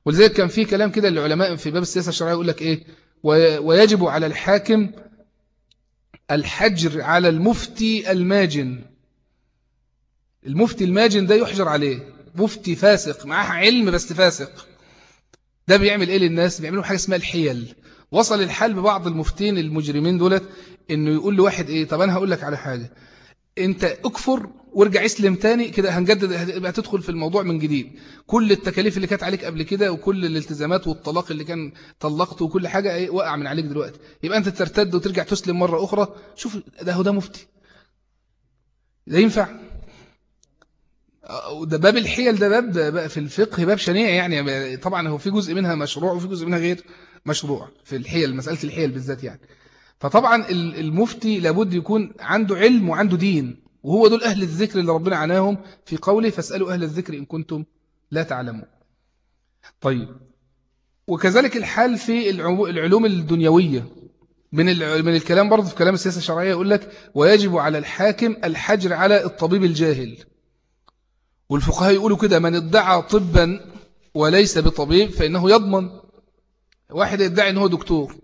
ولذلك كان في كلام كده للعلماء في باب السياسة الشرعية يقول لك إيه؟ ويجب على الحاكم الحجر على المفتي الماجن. المفتي الماجن ده يحجر عليه. مفتي فاسق معاه علم بس فاسق. ده بيعمل إيه للناس؟ بيعملوا حاجة اسمها الحيل. وصل الحال ببعض المفتين المجرمين دولت إنه يقول لواحد إيه؟ طب أنا هقول لك على حاجة. أنت اكفر وارجع اسلم تاني كده هنجدد هتبقى تدخل في الموضوع من جديد. كل التكاليف اللي كانت عليك قبل كده وكل الالتزامات والطلاق اللي كان طلقته وكل حاجة إيه وقع من عليك دلوقتي. يبقى أنت ترتد وترجع تسلم مرة أخرى. شوف ده هو ده مفتي. ده ينفع؟ ده باب الحيل ده باب في الفقه باب شنيع يعني. طبعا هو في جزء منها مشروع وفي جزء منها غير مشروع في الحيل مسألة الحيل بالذات يعني. فطبعا المفتي لابد يكون عنده علم وعنده دين. وهو دول أهل الذكر اللي ربنا عناهم في قوله فاسألوا أهل الذكر إن كنتم لا تعلمون. طيب. وكذلك الحال في العلوم الدنيوية. من من الكلام برضه في كلام السياسة الشرعية يقول لك ويجب على الحاكم الحجر على الطبيب الجاهل. والفقهاء يقولوا كده من ادعى طبا وليس بطبيب فإنه يضمن. واحد يدعي أنه دكتور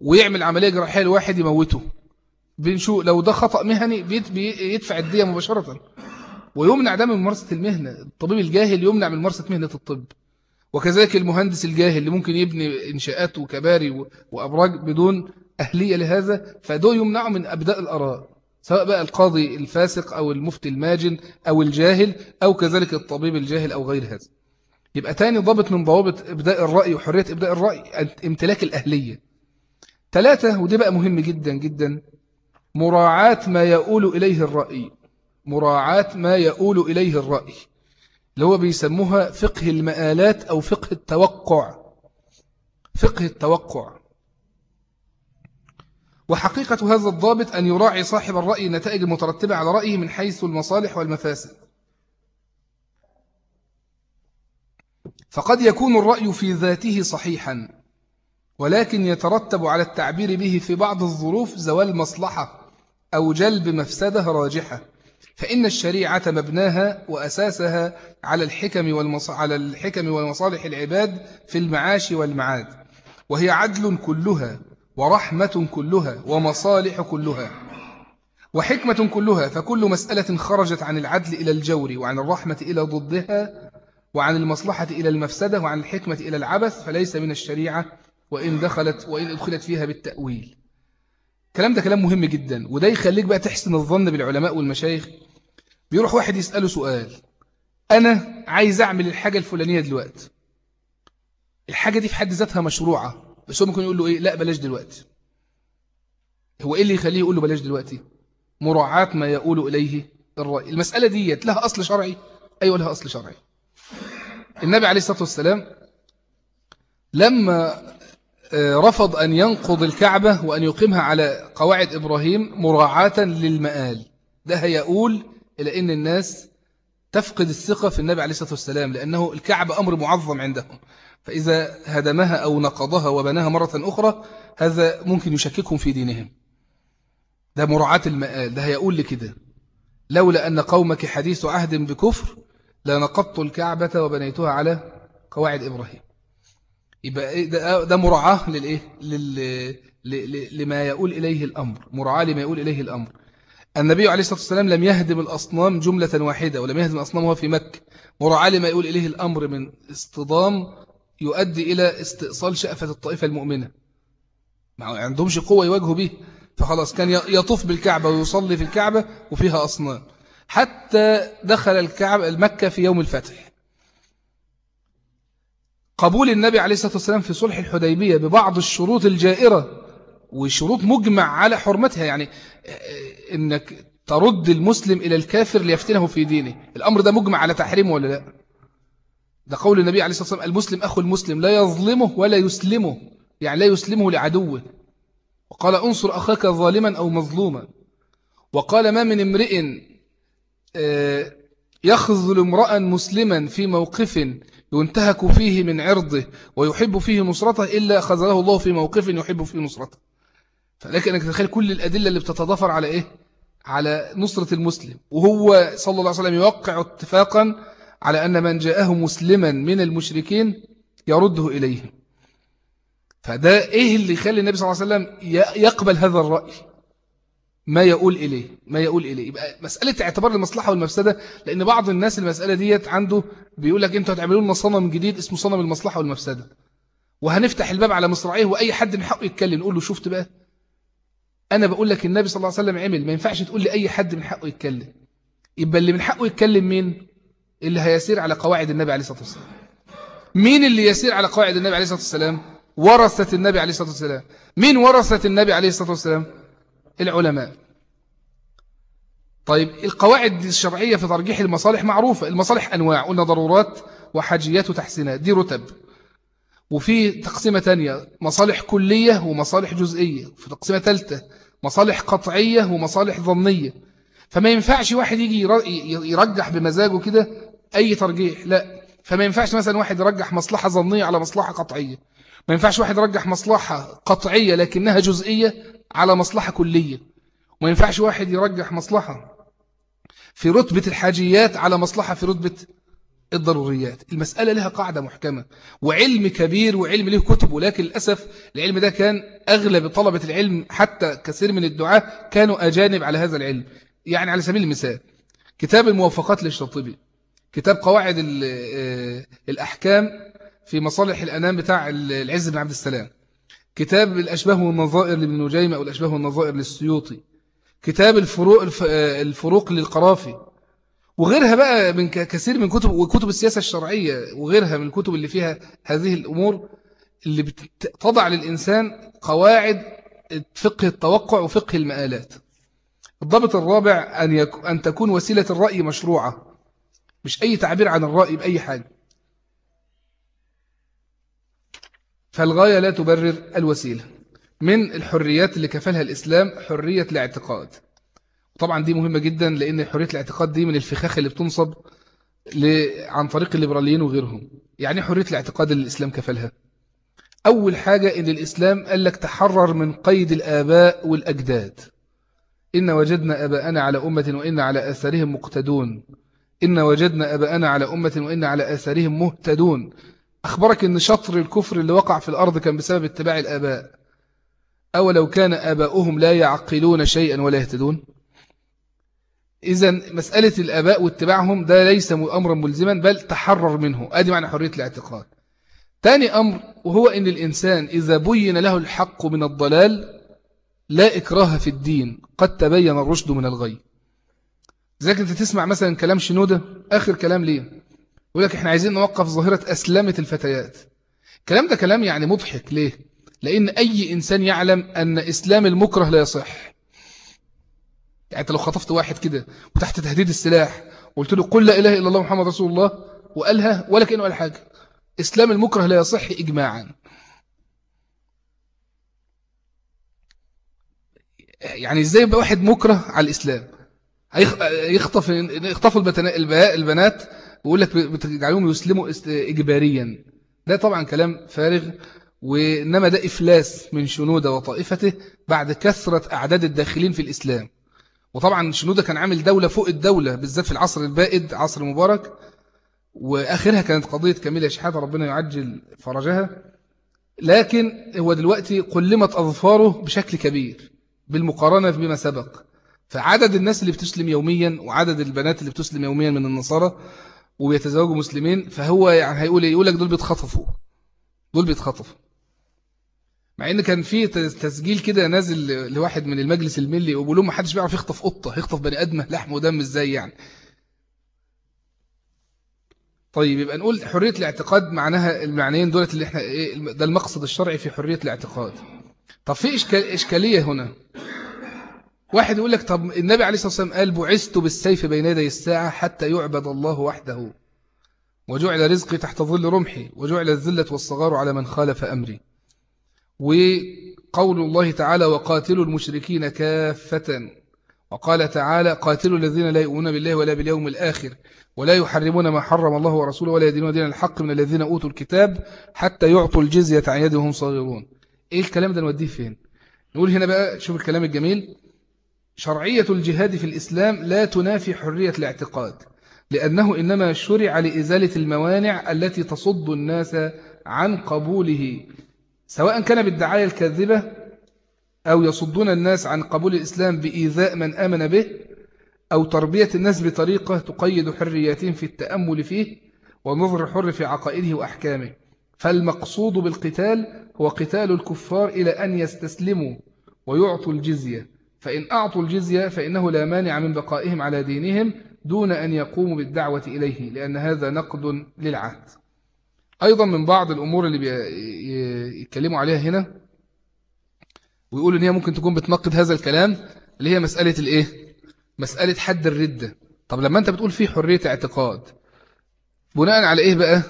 ويعمل عملية جراحية لواحد يموته. بنشوف لو ده خطأ مهني بيدفع الدية مباشرة. ويمنع ده من ممارسة المهنة. الطبيب الجاهل يمنع من ممارسة مهنة الطب. وكذلك المهندس الجاهل اللي ممكن يبني إنشاءات وكباري وأبراج بدون أهلية لهذا فدول يمنعوا من أبداء الأراء سواء بقى القاضي الفاسق أو المفتي الماجن أو الجاهل أو كذلك الطبيب الجاهل أو غير هذا. يبقى تاني ضابط من ضوابط إبداء الرأي وحرية إبداء الرأي امتلاك الأهلية. ثلاثة ودي بقى مهم جدا جدا مراعاة ما يقول إليه الرأي. مراعاة ما يقول إليه الرأي. اللي هو بيسموها فقه المآلات أو فقه التوقع. فقه التوقع. وحقيقة هذا الضابط أن يراعي صاحب الرأي النتائج المترتبة على رأيه من حيث المصالح والمفاسد. فقد يكون الرأي في ذاته صحيحا ولكن يترتب على التعبير به في بعض الظروف زوال مصلحة أو جلب مفسدة راجحة فإن الشريعة مبناها وأساسها على الحكم, والمص... على الحكم ومصالح العباد في المعاش والمعاد. وهي عدل كلها ورحمة كلها ومصالح كلها. وحكمة كلها فكل مسألة خرجت عن العدل إلى الجور وعن الرحمة إلى ضدها وعن المصلحة إلى المفسدة وعن الحكمة إلى العبث فليس من الشريعة وإن دخلت وإن أدخلت فيها بالتأويل. الكلام ده كلام مهم جدا وده يخليك بقى تحسن الظن بالعلماء والمشايخ. بيروح واحد يسأله سؤال أنا عايز أعمل الحاجة الفلانية دلوقتي. الحاجة دي في حد ذاتها مشروعة بس هو ممكن يقول له إيه؟ لا بلاش دلوقتي. هو إيه اللي يخليه يقول له بلاش دلوقتي؟ مراعاة ما يقول إليه الرأي. المسألة دي لها أصل شرعي؟ أيوة لها أصل شرعي. النبي عليه الصلاة والسلام لما رفض أن ينقض الكعبة وأن يقيمها على قواعد إبراهيم مراعاة للمآل. ده هيقول إلى أن الناس تفقد الثقة في النبي عليه الصلاة والسلام لأنه الكعبة أمر معظم عندهم. فإذا هدمها أو نقضها وبناها مرة أخرى هذا ممكن يشككهم في دينهم. ده مراعاة المآل ده هيقول لكده. لولا أن قومك حديث عهد بكفر لنقضت الكعبة وبنيتها على قواعد إبراهيم. يبقى إيه ده, ده مراعاة للإيه؟ لل... لما يقول إليه الأمر. مراعاة لما يقول إليه الأمر. النبي عليه الصلاة والسلام لم يهدم الأصنام جملة واحدة ولم يهدم الأصنام وهو في مكة. مراعاة لما يقول إليه الأمر من اصطدام يؤدي إلى استئصال شأفة الطائفة المؤمنة. ما عندهمش قوة يواجهوا به فخلاص كان يطوف بالكعبة ويصلي في الكعبة وفيها أصنام. حتى دخل الكعبة المكة في يوم الفتح. قبول النبي عليه الصلاة والسلام في صلح الحديبية ببعض الشروط الجائرة وشروط مجمع على حرمتها يعني إنك ترد المسلم إلى الكافر ليفتنه في دينه. الأمر ده مجمع على تحريمه ولا لا؟ ده قول النبي عليه الصلاة والسلام المسلم أخو المسلم لا يظلمه ولا يسلمه يعني لا يسلمه لعدوه. وقال انصر أخاك ظالما أو مظلوما. وقال ما من امرئ آه، يخذل امرأ مسلما في موقف ينتهك فيه من عرضه ويحب فيه نصرته إلا خذله الله في موقف يحب فيه نصرته. فلكن أنك تتخيل كل الأدلة اللي بتتضافر على إيه؟ على نصرة المسلم. وهو صلى الله عليه وسلم يوقع اتفاقا على أن من جاءه مسلما من المشركين يرده إليهم. فده إيه اللي يخلي النبي صلى الله عليه وسلم يقبل هذا الرأي؟ ما يقول إليه ما يقول إليه. يبقى مسألة اعتبار المصلحة والمفسدة لأن بعض الناس المسألة ديت عنده بيقول لك أنتوا هتعملوا لنا صنم جديد اسمه صنم المصلحة والمفسدة. وهنفتح الباب على مصراعيه وأي حد من حقه يتكلم نقول له شفت بقى؟ أنا بقول لك النبي صلى الله عليه وسلم عمل ما ينفعش تقول لي أي حد من حقه يتكلم. يبقى اللي من حقه يتكلم مين؟ اللي هيسير على قواعد النبي عليه الصلاة والسلام. مين اللي يسير على قواعد النبي عليه الصلاة والسلام؟ ورثة النبي عليه الصلاة والسلام. مين ورثة النبي عليه الصلاة والسلام؟ العلماء. طيب القواعد الشرعية في ترجيح المصالح معروفة. المصالح أنواع قلنا ضرورات وحاجيات وتحسينات. دي رتب. وفي تقسيمة تانية مصالح كلية ومصالح جزئية. في تقسيمة ثالثة مصالح قطعية ومصالح ظنية فما ينفعش واحد يجي يرجح بمزاجه كده أي ترجيح. لا. فما ينفعش مثلا واحد يرجح مصلحة ظنية على مصلحة قطعية. ما ينفعش واحد يرجح مصلحة قطعية لكنها جزئية على مصلحة كلية. وما ينفعش واحد يرجح مصلحة في رتبة الحاجيات على مصلحة في رتبة الضروريات. المسألة لها قاعدة محكمة وعلم كبير وعلم له كتب ولكن للأسف العلم ده كان أغلب طلبة العلم حتى كثير من الدعاة كانوا أجانب على هذا العلم. يعني على سبيل المثال كتاب الموافقات للشاطبي كتاب قواعد آه، الأحكام في مصالح الأنام بتاع العز بن عبد السلام. كتاب الأشباه والنظائر لابن نجيمة أو الأشباه والنظائر للسيوطي. كتاب الفروق, الفروق للقرافي. وغيرها بقى من كثير من كتب وكتب السياسة الشرعية وغيرها من الكتب اللي فيها هذه الأمور اللي بتضع للإنسان قواعد فقه التوقع وفقه المآلات. الضابط الرابع أن, يك... أن تكون وسيلة الرأي مشروعة. مش أي تعبير عن الرأي بأي حاجة. فالغاية لا تبرر الوسيلة. من الحريات اللي كفلها الإسلام حرية الاعتقاد. طبعا دي مهمة جدا لأن حرية الاعتقاد دي من الفخاخ اللي بتنصب عن طريق الليبراليين وغيرهم. يعني حرية الاعتقاد اللي الإسلام كفلها. أول حاجة إن الإسلام قال لك تحرر من قيد الآباء والأجداد. إن وجدنا أباءنا على أمة وإن على آثارهم مقتدون. إن وجدنا أباءنا على أمة وإن على آثارهم مهتدون. أخبرك أن شطر الكفر اللي وقع في الأرض كان بسبب اتباع الآباء. أو لو كان آباؤهم لا يعقلون شيئا ولا يهتدون. إذا مسألة الآباء واتباعهم ده ليس أمرا ملزما بل تحرر منه. أدي معنى حرية الاعتقاد. ثاني أمر وهو أن الإنسان إذا بين له الحق من الضلال لا إكراه في الدين. قد تبين الرشد من الغي. ذلك أنت تسمع مثلا كلام شنودة؟ آخر كلام ليه؟ يقول لك إحنا عايزين نوقف ظاهرة أسلمة الفتيات. الكلام ده كلام يعني مضحك. ليه؟ لأن أي إنسان يعلم أن إسلام المكره لا يصح. يعني أنت لو خطفت واحد كده وتحت تهديد السلاح وقلت له قل لا إله إلا الله محمد رسول الله وقالها ولا كأنه قال حاجة. إسلام المكره لا يصح إجماعا. يعني إزاي يبقى واحد مكره على الإسلام؟ يخطف يخطفوا البنات ويقول لك بتجعلهم يسلموا إجباريا. ده طبعا كلام فارغ وإنما ده إفلاس من شنودة وطائفته بعد كثرة أعداد الداخلين في الإسلام. وطبعا شنودة كان عامل دولة فوق الدولة بالذات في العصر البائد عصر مبارك. وآخرها كانت قضية كاملة شحاتة ربنا يعجل فرجها. لكن هو دلوقتي قلمت أظفاره بشكل كبير بالمقارنة بما سبق. فعدد الناس اللي بتسلم يوميا وعدد البنات اللي بتسلم يوميا من النصارى وبيتزوجوا مسلمين فهو يعني هيقول إيه؟ يقول لك دول بيتخطفوا. دول بيتخطفوا. مع إن كان في تسجيل كده نازل لواحد من المجلس الملي وبيقول لهم ما حدش بيعرف يخطف قطة يخطف بني ادمه لحم ودم إزاي يعني؟ طيب يبقى نقول حرية الاعتقاد معناها المعنيين دولت اللي إحنا إيه ده المقصد الشرعي في حرية الاعتقاد. طب في إشكالية هنا. واحد يقول لك طب النبي عليه الصلاة والسلام قال بعثت بالسيف بين يدي الساعة حتى يعبد الله وحده. وجعل رزقي تحت ظل رمحي وجعل الذلة والصغار على من خالف أمري. وقول الله تعالى وقاتلوا المشركين كافة. وقال تعالى قاتلوا الذين لا يؤمنون بالله ولا باليوم الآخر ولا يحرمون ما حرم الله ورسوله ولا يدينون دين الحق من الذين أوتوا الكتاب حتى يعطوا الجزية عن يدهم صغيرون إيه الكلام ده؟ نوديه فين؟ نقول هنا بقى شوف الكلام الجميل. شرعية الجهاد في الإسلام لا تنافي حرية الاعتقاد لأنه إنما شرع لإزالة الموانع التي تصد الناس عن قبوله سواء كان بالدعاية الكاذبة أو يصدون الناس عن قبول الإسلام بإيذاء من آمن به أو تربية الناس بطريقة تقيد حرياتهم في التأمل فيه ونظر الحر في عقائده وأحكامه. فالمقصود بالقتال هو قتال الكفار إلى أن يستسلموا ويعطوا الجزية. فإن أعطوا الجزية فإنه لا مانع من بقائهم على دينهم دون أن يقوموا بالدعوة إليه لأن هذا نقد للعهد. أيضا من بعض الأمور اللي بيتكلموا عليها هنا ويقولوا إن هي ممكن تكون بتنقد هذا الكلام اللي هي مسألة الإيه؟ مسألة حد الردة طب لما أنت بتقول فيه حرية اعتقاد بناء على إيه بقى؟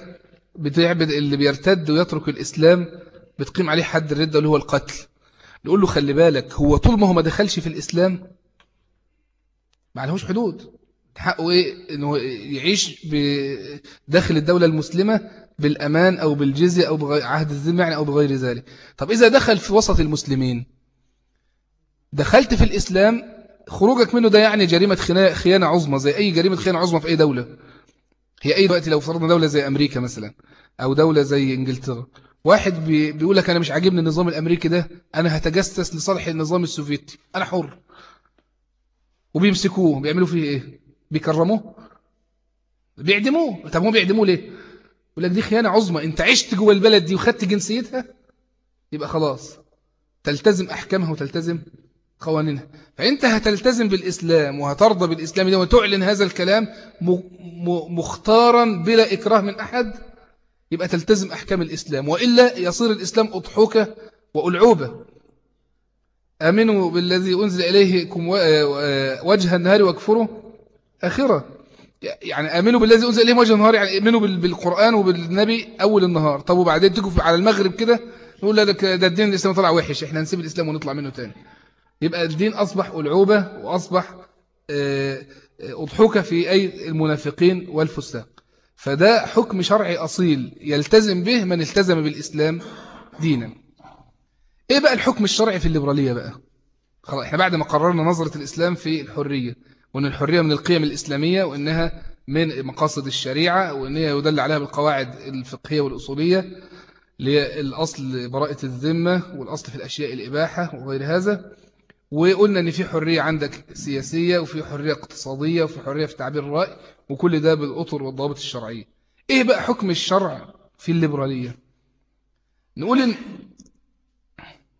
بتعبد اللي بيرتد ويترك الإسلام بتقيم عليه حد الردة اللي هو القتل. نقول له خلي بالك هو طول ما هو ما دخلش في الإسلام ما عليهوش حدود. حقه إيه؟ إنه يعيش داخل الدولة المسلمة بالأمان أو بالجزية أو بعهد الذمة يعني أو بغير ذلك. طب إذا دخل في وسط المسلمين دخلت في الإسلام خروجك منه ده يعني جريمة خيانة عظمى زي أي جريمة خيانة عظمى في أي دولة. هي أي وقت لو فرضنا دولة زي أمريكا مثلا أو دولة زي إنجلترا. واحد بيقول لك أنا مش عاجبني النظام الأمريكي ده أنا هتجسس لصالح النظام السوفيتي. أنا حر. وبيمسكوه. بيعملوا فيه إيه؟ بيكرموه؟ بيعدموه. طب هم بيعدموه ليه؟ يقول لك دي خيانة عظمى. أنت عشت جوه البلد دي وخدت جنسيتها؟ يبقى خلاص. تلتزم أحكامها وتلتزم قوانينها. فأنت هتلتزم بالإسلام وهترضى بالإسلام ده وتعلن هذا الكلام مختارا بلا إكراه من أحد؟ يبقى تلتزم أحكام الإسلام. وإلا يصير الإسلام أضحوكة وألعوبة. أمنوا بالذي أنزل إليكم وجه النهار واكفروا آخرة. يعني آمنوا بالذي أنزل إليهم وجه النهار. يعني آمنوا بالقرآن وبالنبي أول النهار. طب وبعدين تجوا على المغرب كده نقول لا ده الدين الإسلام طلع وحش إحنا نسيب الإسلام ونطلع منه تاني. يبقى الدين أصبح ألعوبة وأصبح آه، آه، أضحوكة في أي المنافقين والفساق. فده حكم شرعي أصيل يلتزم به من التزم بالإسلام دينا. إيه بقى الحكم الشرعي في الليبرالية بقى؟ خلاص إحنا بعد ما قررنا نظرة الإسلام في الحرية وأن الحرية من القيم الإسلامية وأنها من مقاصد الشريعة وأن هي يدل عليها بالقواعد الفقهية والأصولية للأصل براءة الذمة والأصل في الأشياء الإباحة وغير هذا. وقلنا إن في حرية عندك سياسية وفي حرية اقتصادية وفي حرية في تعبير الرأي وكل ده بالأطر والضوابط الشرعية إيه بقى حكم الشرع في الليبرالية؟ نقول ان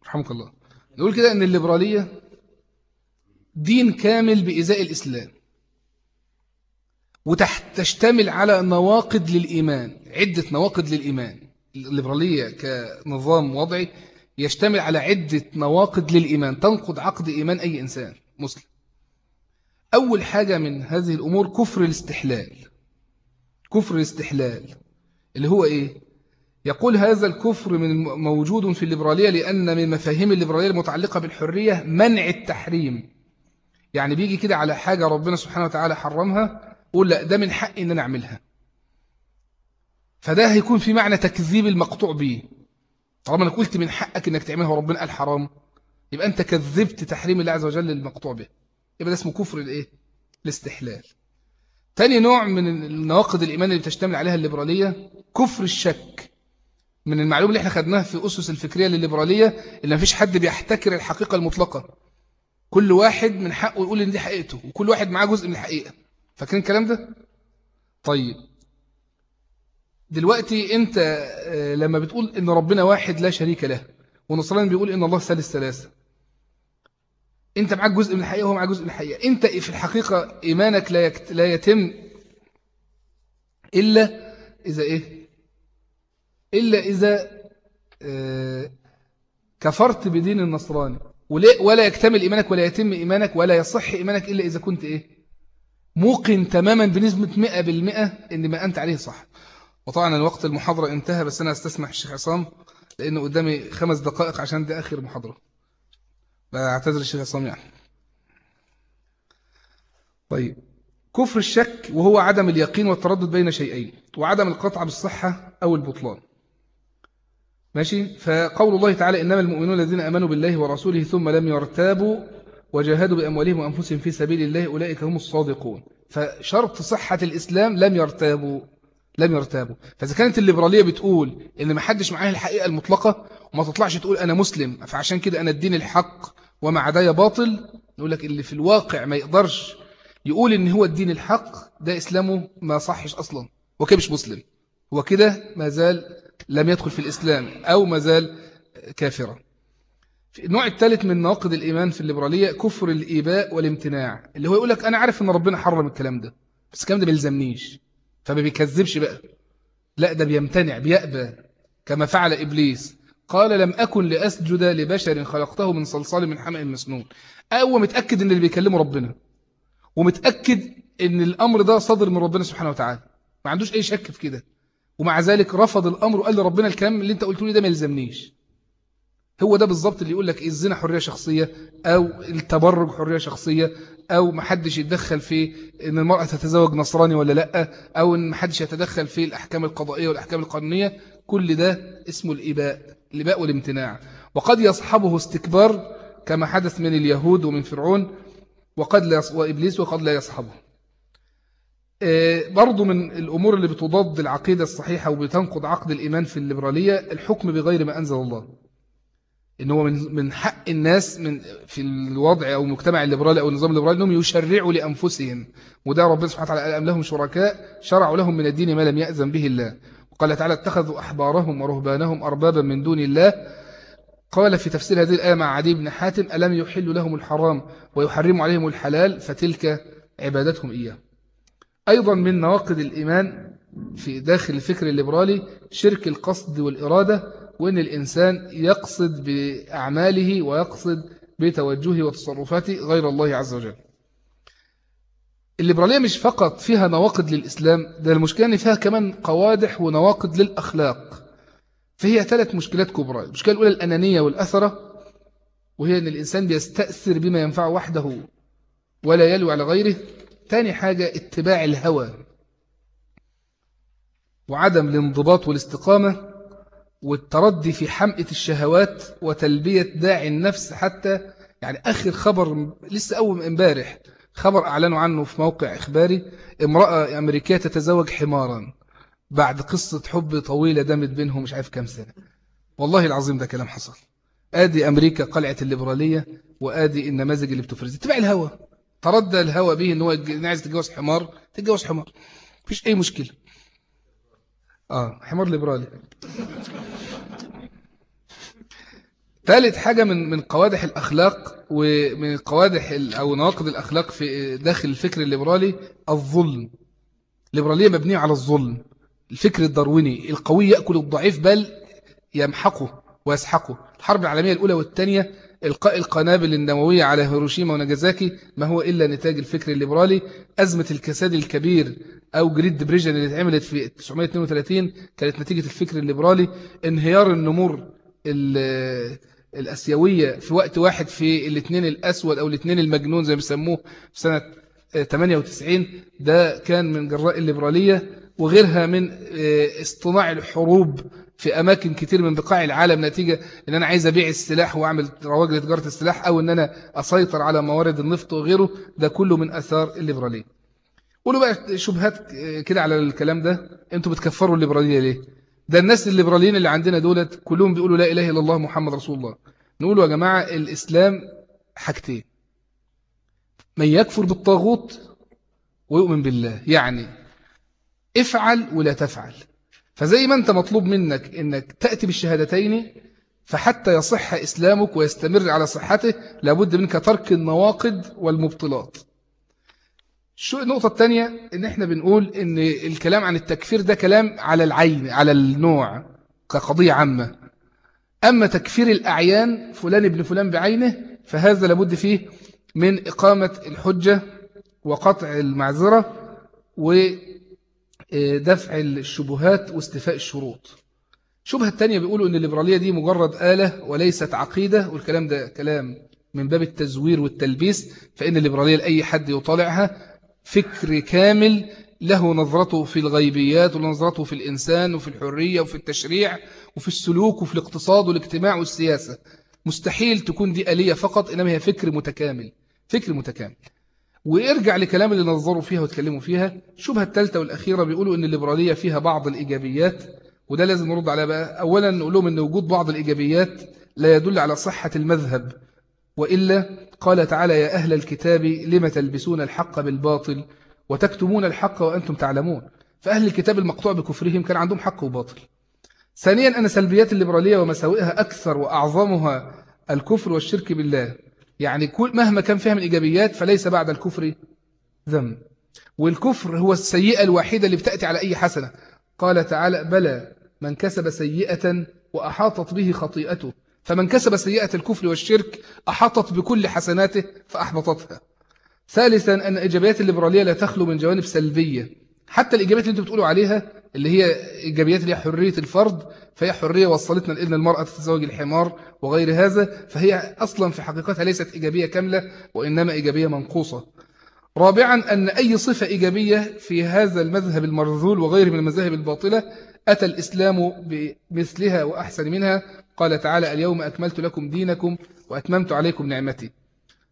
رحمك الله. نقول كده إن الليبرالية دين كامل بإزاء الإسلام. وتشتمل على نواقد للإيمان. عدة نواقد للإيمان. الليبرالية كنظام وضعي يشتمل على عدة نواقد للإيمان. تنقض عقد إيمان أي إنسان مسلم. أول حاجة من هذه الأمور كفر الاستحلال. كفر الاستحلال. اللي هو إيه؟ يقول هذا الكفر من موجود في الليبرالية لأن من مفاهيم الليبرالية المتعلقة بالحرية منع التحريم. يعني بيجي كده على حاجة ربنا سبحانه وتعالى حرمها قول لا ده من حقي أن أنا أعملها. فده هيكون في معنى تكذيب المقطوع به. طالما إنك قلت من حقك إنك تعملها وربنا قال حرام يبقى أنت كذبت تحريم الله عز وجل المقطوع به. يبقى ده اسمه كفر الايه؟ الاستحلال. تاني نوع من النواقض الإيمان اللي بتشتمل عليها الليبرالية كفر الشك. من المعلومه اللي إحنا خدناها في أسس الفكرية للليبرالية إن مفيش حد بيحتكر الحقيقة المطلقة. كل واحد من حقه يقول إن دي حقيقته وكل واحد معاه جزء من الحقيقة. فاكرين الكلام ده؟ طيب. دلوقتي أنت آه، لما بتقول إن ربنا واحد لا شريك له ونصران بيقول إن الله ثالث ثلاثة. انت معاك جزء من الحقيقة وهو معاك جزء من الحقيقة. انت في الحقيقة إيمانك لا, يكت... لا يتم إلا إذا إيه؟ إلا إذا آه كفرت بدين النصراني. ولا يكتمل إيمانك ولا يتم إيمانك ولا يصح إيمانك إلا إذا كنت إيه؟ موقن تماما بنسبة 100% إن ما أنت عليه صح. وطبعا الوقت المحاضرة انتهى بس أنا أستسمح الشيخ عصام لأنه قدامي خمس دقائق عشان دي آخر محاضرة. بعتذر الشيخ عصام يعني. طيب كفر الشك وهو عدم اليقين والتردد بين شيئين وعدم القطع بالصحة أو البطلان. ماشي؟ فقول الله تعالى إنما المؤمنون الذين أمنوا بالله ورسوله ثم لم يرتابوا وجاهدوا بأموالهم وأنفسهم في سبيل الله أولئك هم الصادقون. فشرط صحة الإسلام لم يرتابوا لم يرتابوا. فإذا كانت الليبرالية بتقول إن ما حدش معاه الحقيقة المطلقة وما تطلعش تقول أنا مسلم. فعشان كده أنا الدين الحق وما عدايا باطل. نقول لك اللي في الواقع ما يقدرش يقول إن هو الدين الحق ده إسلامه ما صحش أصلا. وكيف مش مسلم. هو كده ما زال لم يدخل في الإسلام أو ما زال كافرا. النوع الثالث من نواقض الإيمان في الليبرالية كفر الإيباء والامتناع. اللي هو يقول لك أنا عارف أن ربنا حرم الكلام ده بس الكلام ده بيلزمنيش فما بيكذبش بقى. لا ده بيمتنع بيأبى كما فعل إبليس. قال لم أكن لأسجد لبشر خلقته من صلصال من حمأ مسنون. أو متأكد أن اللي بيكلمه ربنا. ومتأكد أن الأمر ده صدر من ربنا سبحانه وتعالى. ما عندوش أي شك في كده. ومع ذلك رفض الأمر وقال لربنا الكلام اللي أنت قلت لي ده ما يلزمنيش. هو ده بالظبط اللي يقول لك إيه الزنا حرية شخصية أو التبرج حرية شخصية أو ما حدش يتدخل في إن المرأة تتزوج نصراني ولا لأ أو إن ما حدش يتدخل في الأحكام القضائية والأحكام القانونية. كل ده اسمه الإباء. الإباء والامتناع وقد يصحبه استكبار كما حدث من اليهود ومن فرعون وقد لا وإبليس وقد لا يصحبه. آه، برضو من الأمور اللي بتضاد العقيدة الصحيحة وبتنقض عقد الإيمان في الليبرالية الحكم بغير ما أنزل الله. إن هو من من حق الناس من في الوضع أو المجتمع الليبرالي أو النظام الليبرالي أنهم يشرعوا لأنفسهم. وده ربنا سبحانه وتعالى أم لهم شركاء شرعوا لهم من الدين ما لم يأذن به الله. وقال تعالى اتخذوا أحبارهم ورهبانهم أربابا من دون الله. قال في تفسير هذه الآية مع عدي بن حاتم ألم يحل لهم الحرام ويحرم عليهم الحلال؟ فتلك عبادتهم إياه. أيضا من نواقض الإيمان في داخل الفكر الليبرالي شرك القصد والإرادة وأن الإنسان يقصد بأعماله ويقصد بتوجهه وتصرفاته غير الله عز وجل. الليبرالية مش فقط فيها نواقض للإسلام ده المشكلة أن فيها كمان قوادح ونواقض للأخلاق. فهي ثلاث مشكلات كبرى المشكلة الأولى الأنانية والأثرة وهي أن الإنسان بيستأثر بما ينفع وحده ولا يلوي على غيره. ثاني حاجة اتباع الهوى وعدم الانضباط والاستقامة والتردي في حمقة الشهوات وتلبية داعي النفس حتى يعني آخر خبر لسه أول امبارح خبر أعلنوا عنه في موقع إخباري امرأة أمريكية تتزوج حمارا بعد قصة حب طويلة دامت بينهم مش عارف كام سنة. والله العظيم ده كلام حصل. آدي أمريكا قلعة الليبرالية وآدي النماذج اللي بتفرز اتباع الهوى تردى الهوى به إن هو عايز تتجوز حمار. تتجوز حمار. مفيش أي مشكلة. آه حمار ليبرالي. ثالث حاجة من من قوادح الأخلاق ومن قوادح أو نواقض الأخلاق في داخل الفكر الليبرالي الظلم. الليبرالية مبنية على الظلم. الفكر الدارويني القوي يأكل الضعيف بل يمحقه ويسحقه. الحرب العالمية الأولى والثانية إلقاء القنابل النووية على هيروشيما وناجازاكي ما هو إلا نتاج الفكر الليبرالي. أزمة الكساد الكبير أو Great Depression اللي اتعملت في 1932 كانت نتيجة الفكر الليبرالي. انهيار النمور الأسيوية في وقت واحد في الاثنين الأسود أو الاثنين المجنون زي ما بيسموه في سنة 98 ده كان من جراء الليبرالية وغيرها من اصطناع الحروب في أماكن كتير من بقاع العالم نتيجة أن أنا عايز أبيع السلاح وأعمل رواج لتجارة السلاح أو أن أنا أسيطر على موارد النفط وغيره ده كله من أثار الليبرالية. قولوا بقى شبهات كده على الكلام ده. أنتوا بتكفروا الليبرالية ليه؟ ده الناس الليبراليين اللي عندنا دولت كلهم بيقولوا لا إله إلا الله محمد رسول الله. نقولوا يا جماعة الإسلام حاجتين. من يكفر بالطاغوت ويؤمن بالله. يعني افعل ولا تفعل. فزي ما أنت مطلوب منك أنك تأتي بالشهادتين فحتى يصح إسلامك ويستمر على صحته لابد منك ترك النواقد والمبطلات. النقطة الثانية إن إحنا بنقول إن الكلام عن التكفير ده كلام على العين على النوع كقضية عامة. أما تكفير الأعيان فلان ابن فلان بعينه فهذا لابد فيه من إقامة الحجة وقطع المعذرة ودفع الشبهات واستفاء الشروط. شبهة الثانية بيقولوا أن الليبرالية دي مجرد آلة وليست عقيدة والكلام ده كلام من باب التزوير والتلبيس فإن الليبرالية لأي حد يطالعها فكر كامل له نظرته في الغيبيات ونظرته في الإنسان وفي الحرية وفي التشريع وفي السلوك وفي الاقتصاد والاجتماع والسياسة. مستحيل تكون دي آلية فقط إنما هي فكر متكامل فكر متكامل. ويرجع لكلام اللي نظروا فيها وتكلموا فيها. شبهة الثالثة والأخيرة بيقولوا إن الليبرالية فيها بعض الإيجابيات وده لازم نرد عليها بقى. أولا نقول لهم إن وجود بعض الإيجابيات لا يدل على صحة المذهب. وإلا قال تعالى يا أهل الكتاب لم تلبسون الحق بالباطل وتكتمون الحق وأنتم تعلمون؟ فأهل الكتاب المقطوع بكفرهم كان عندهم حق وباطل. ثانيا أن سلبيات الليبرالية ومساوئها أكثر وأعظمها الكفر والشرك بالله. يعني كل مهما كان فيها من إيجابيات فليس بعد الكفر ذنب. والكفر هو السيئة الوحيدة اللي بتأتي على أي حسنة. قال تعالى بلى من كسب سيئة وأحاطت به خطيئته. فمن كسب سيئة الكفر والشرك أحاطت بكل حسناته فأحبطتها. ثالثا أن إيجابيات الليبرالية لا تخلو من جوانب سلبية. حتى الإيجابيات اللي أنتم بتقولوا عليها اللي هي إيجابيات اللي هي حرية الفرد فهي حرية وصلتنا لأن المرأة تتزوج الحمار وغير هذا فهي أصلا في حقيقتها ليست إيجابية كاملة وإنما إيجابية منقوصة. رابعا أن أي صفة إيجابية في هذا المذهب المرذول وغيره من المذاهب الباطلة أتى الإسلام بمثلها وأحسن منها قال تعالى اليوم أكملت لكم دينكم وأتممت عليكم نعمتي.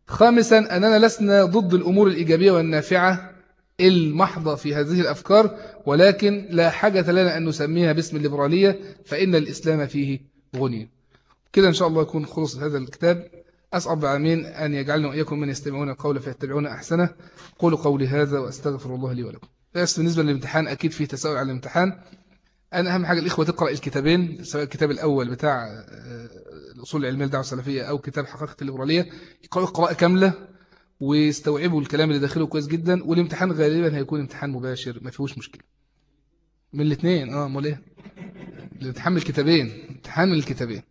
خامسا أننا لسنا ضد الأمور الإيجابية والنافعة المحضة في هذه الأفكار ولكن لا حاجة لنا أن نسميها باسم الليبرالية فإن الإسلام فيه غني. كده إن شاء الله يكون خلص هذا الكتاب. أسأل بعامين أن يجعلنا وإياكم من يستمعون القول فيتبعون أحسنه. قولوا قولي هذا وأستغفر الله لي ولكم. بالنسبة للامتحان أكيد فيه تساؤل على الامتحان. أنا أهم حاجة الإخوة تقرأ الكتابين سواء الكتاب الأول بتاع آه، الأصول العلمية الدعوة السلفية أو كتاب حقيقة الليبرالية يقرأوا قراءة كاملة ويستوعبوا الكلام اللي داخله كويس جدا والامتحان غالبا هيكون امتحان مباشر ما فيهوش مشكلة. من الاثنين آه أمال إيه؟ الامتحان من الكتابين امتحان من الكتابين.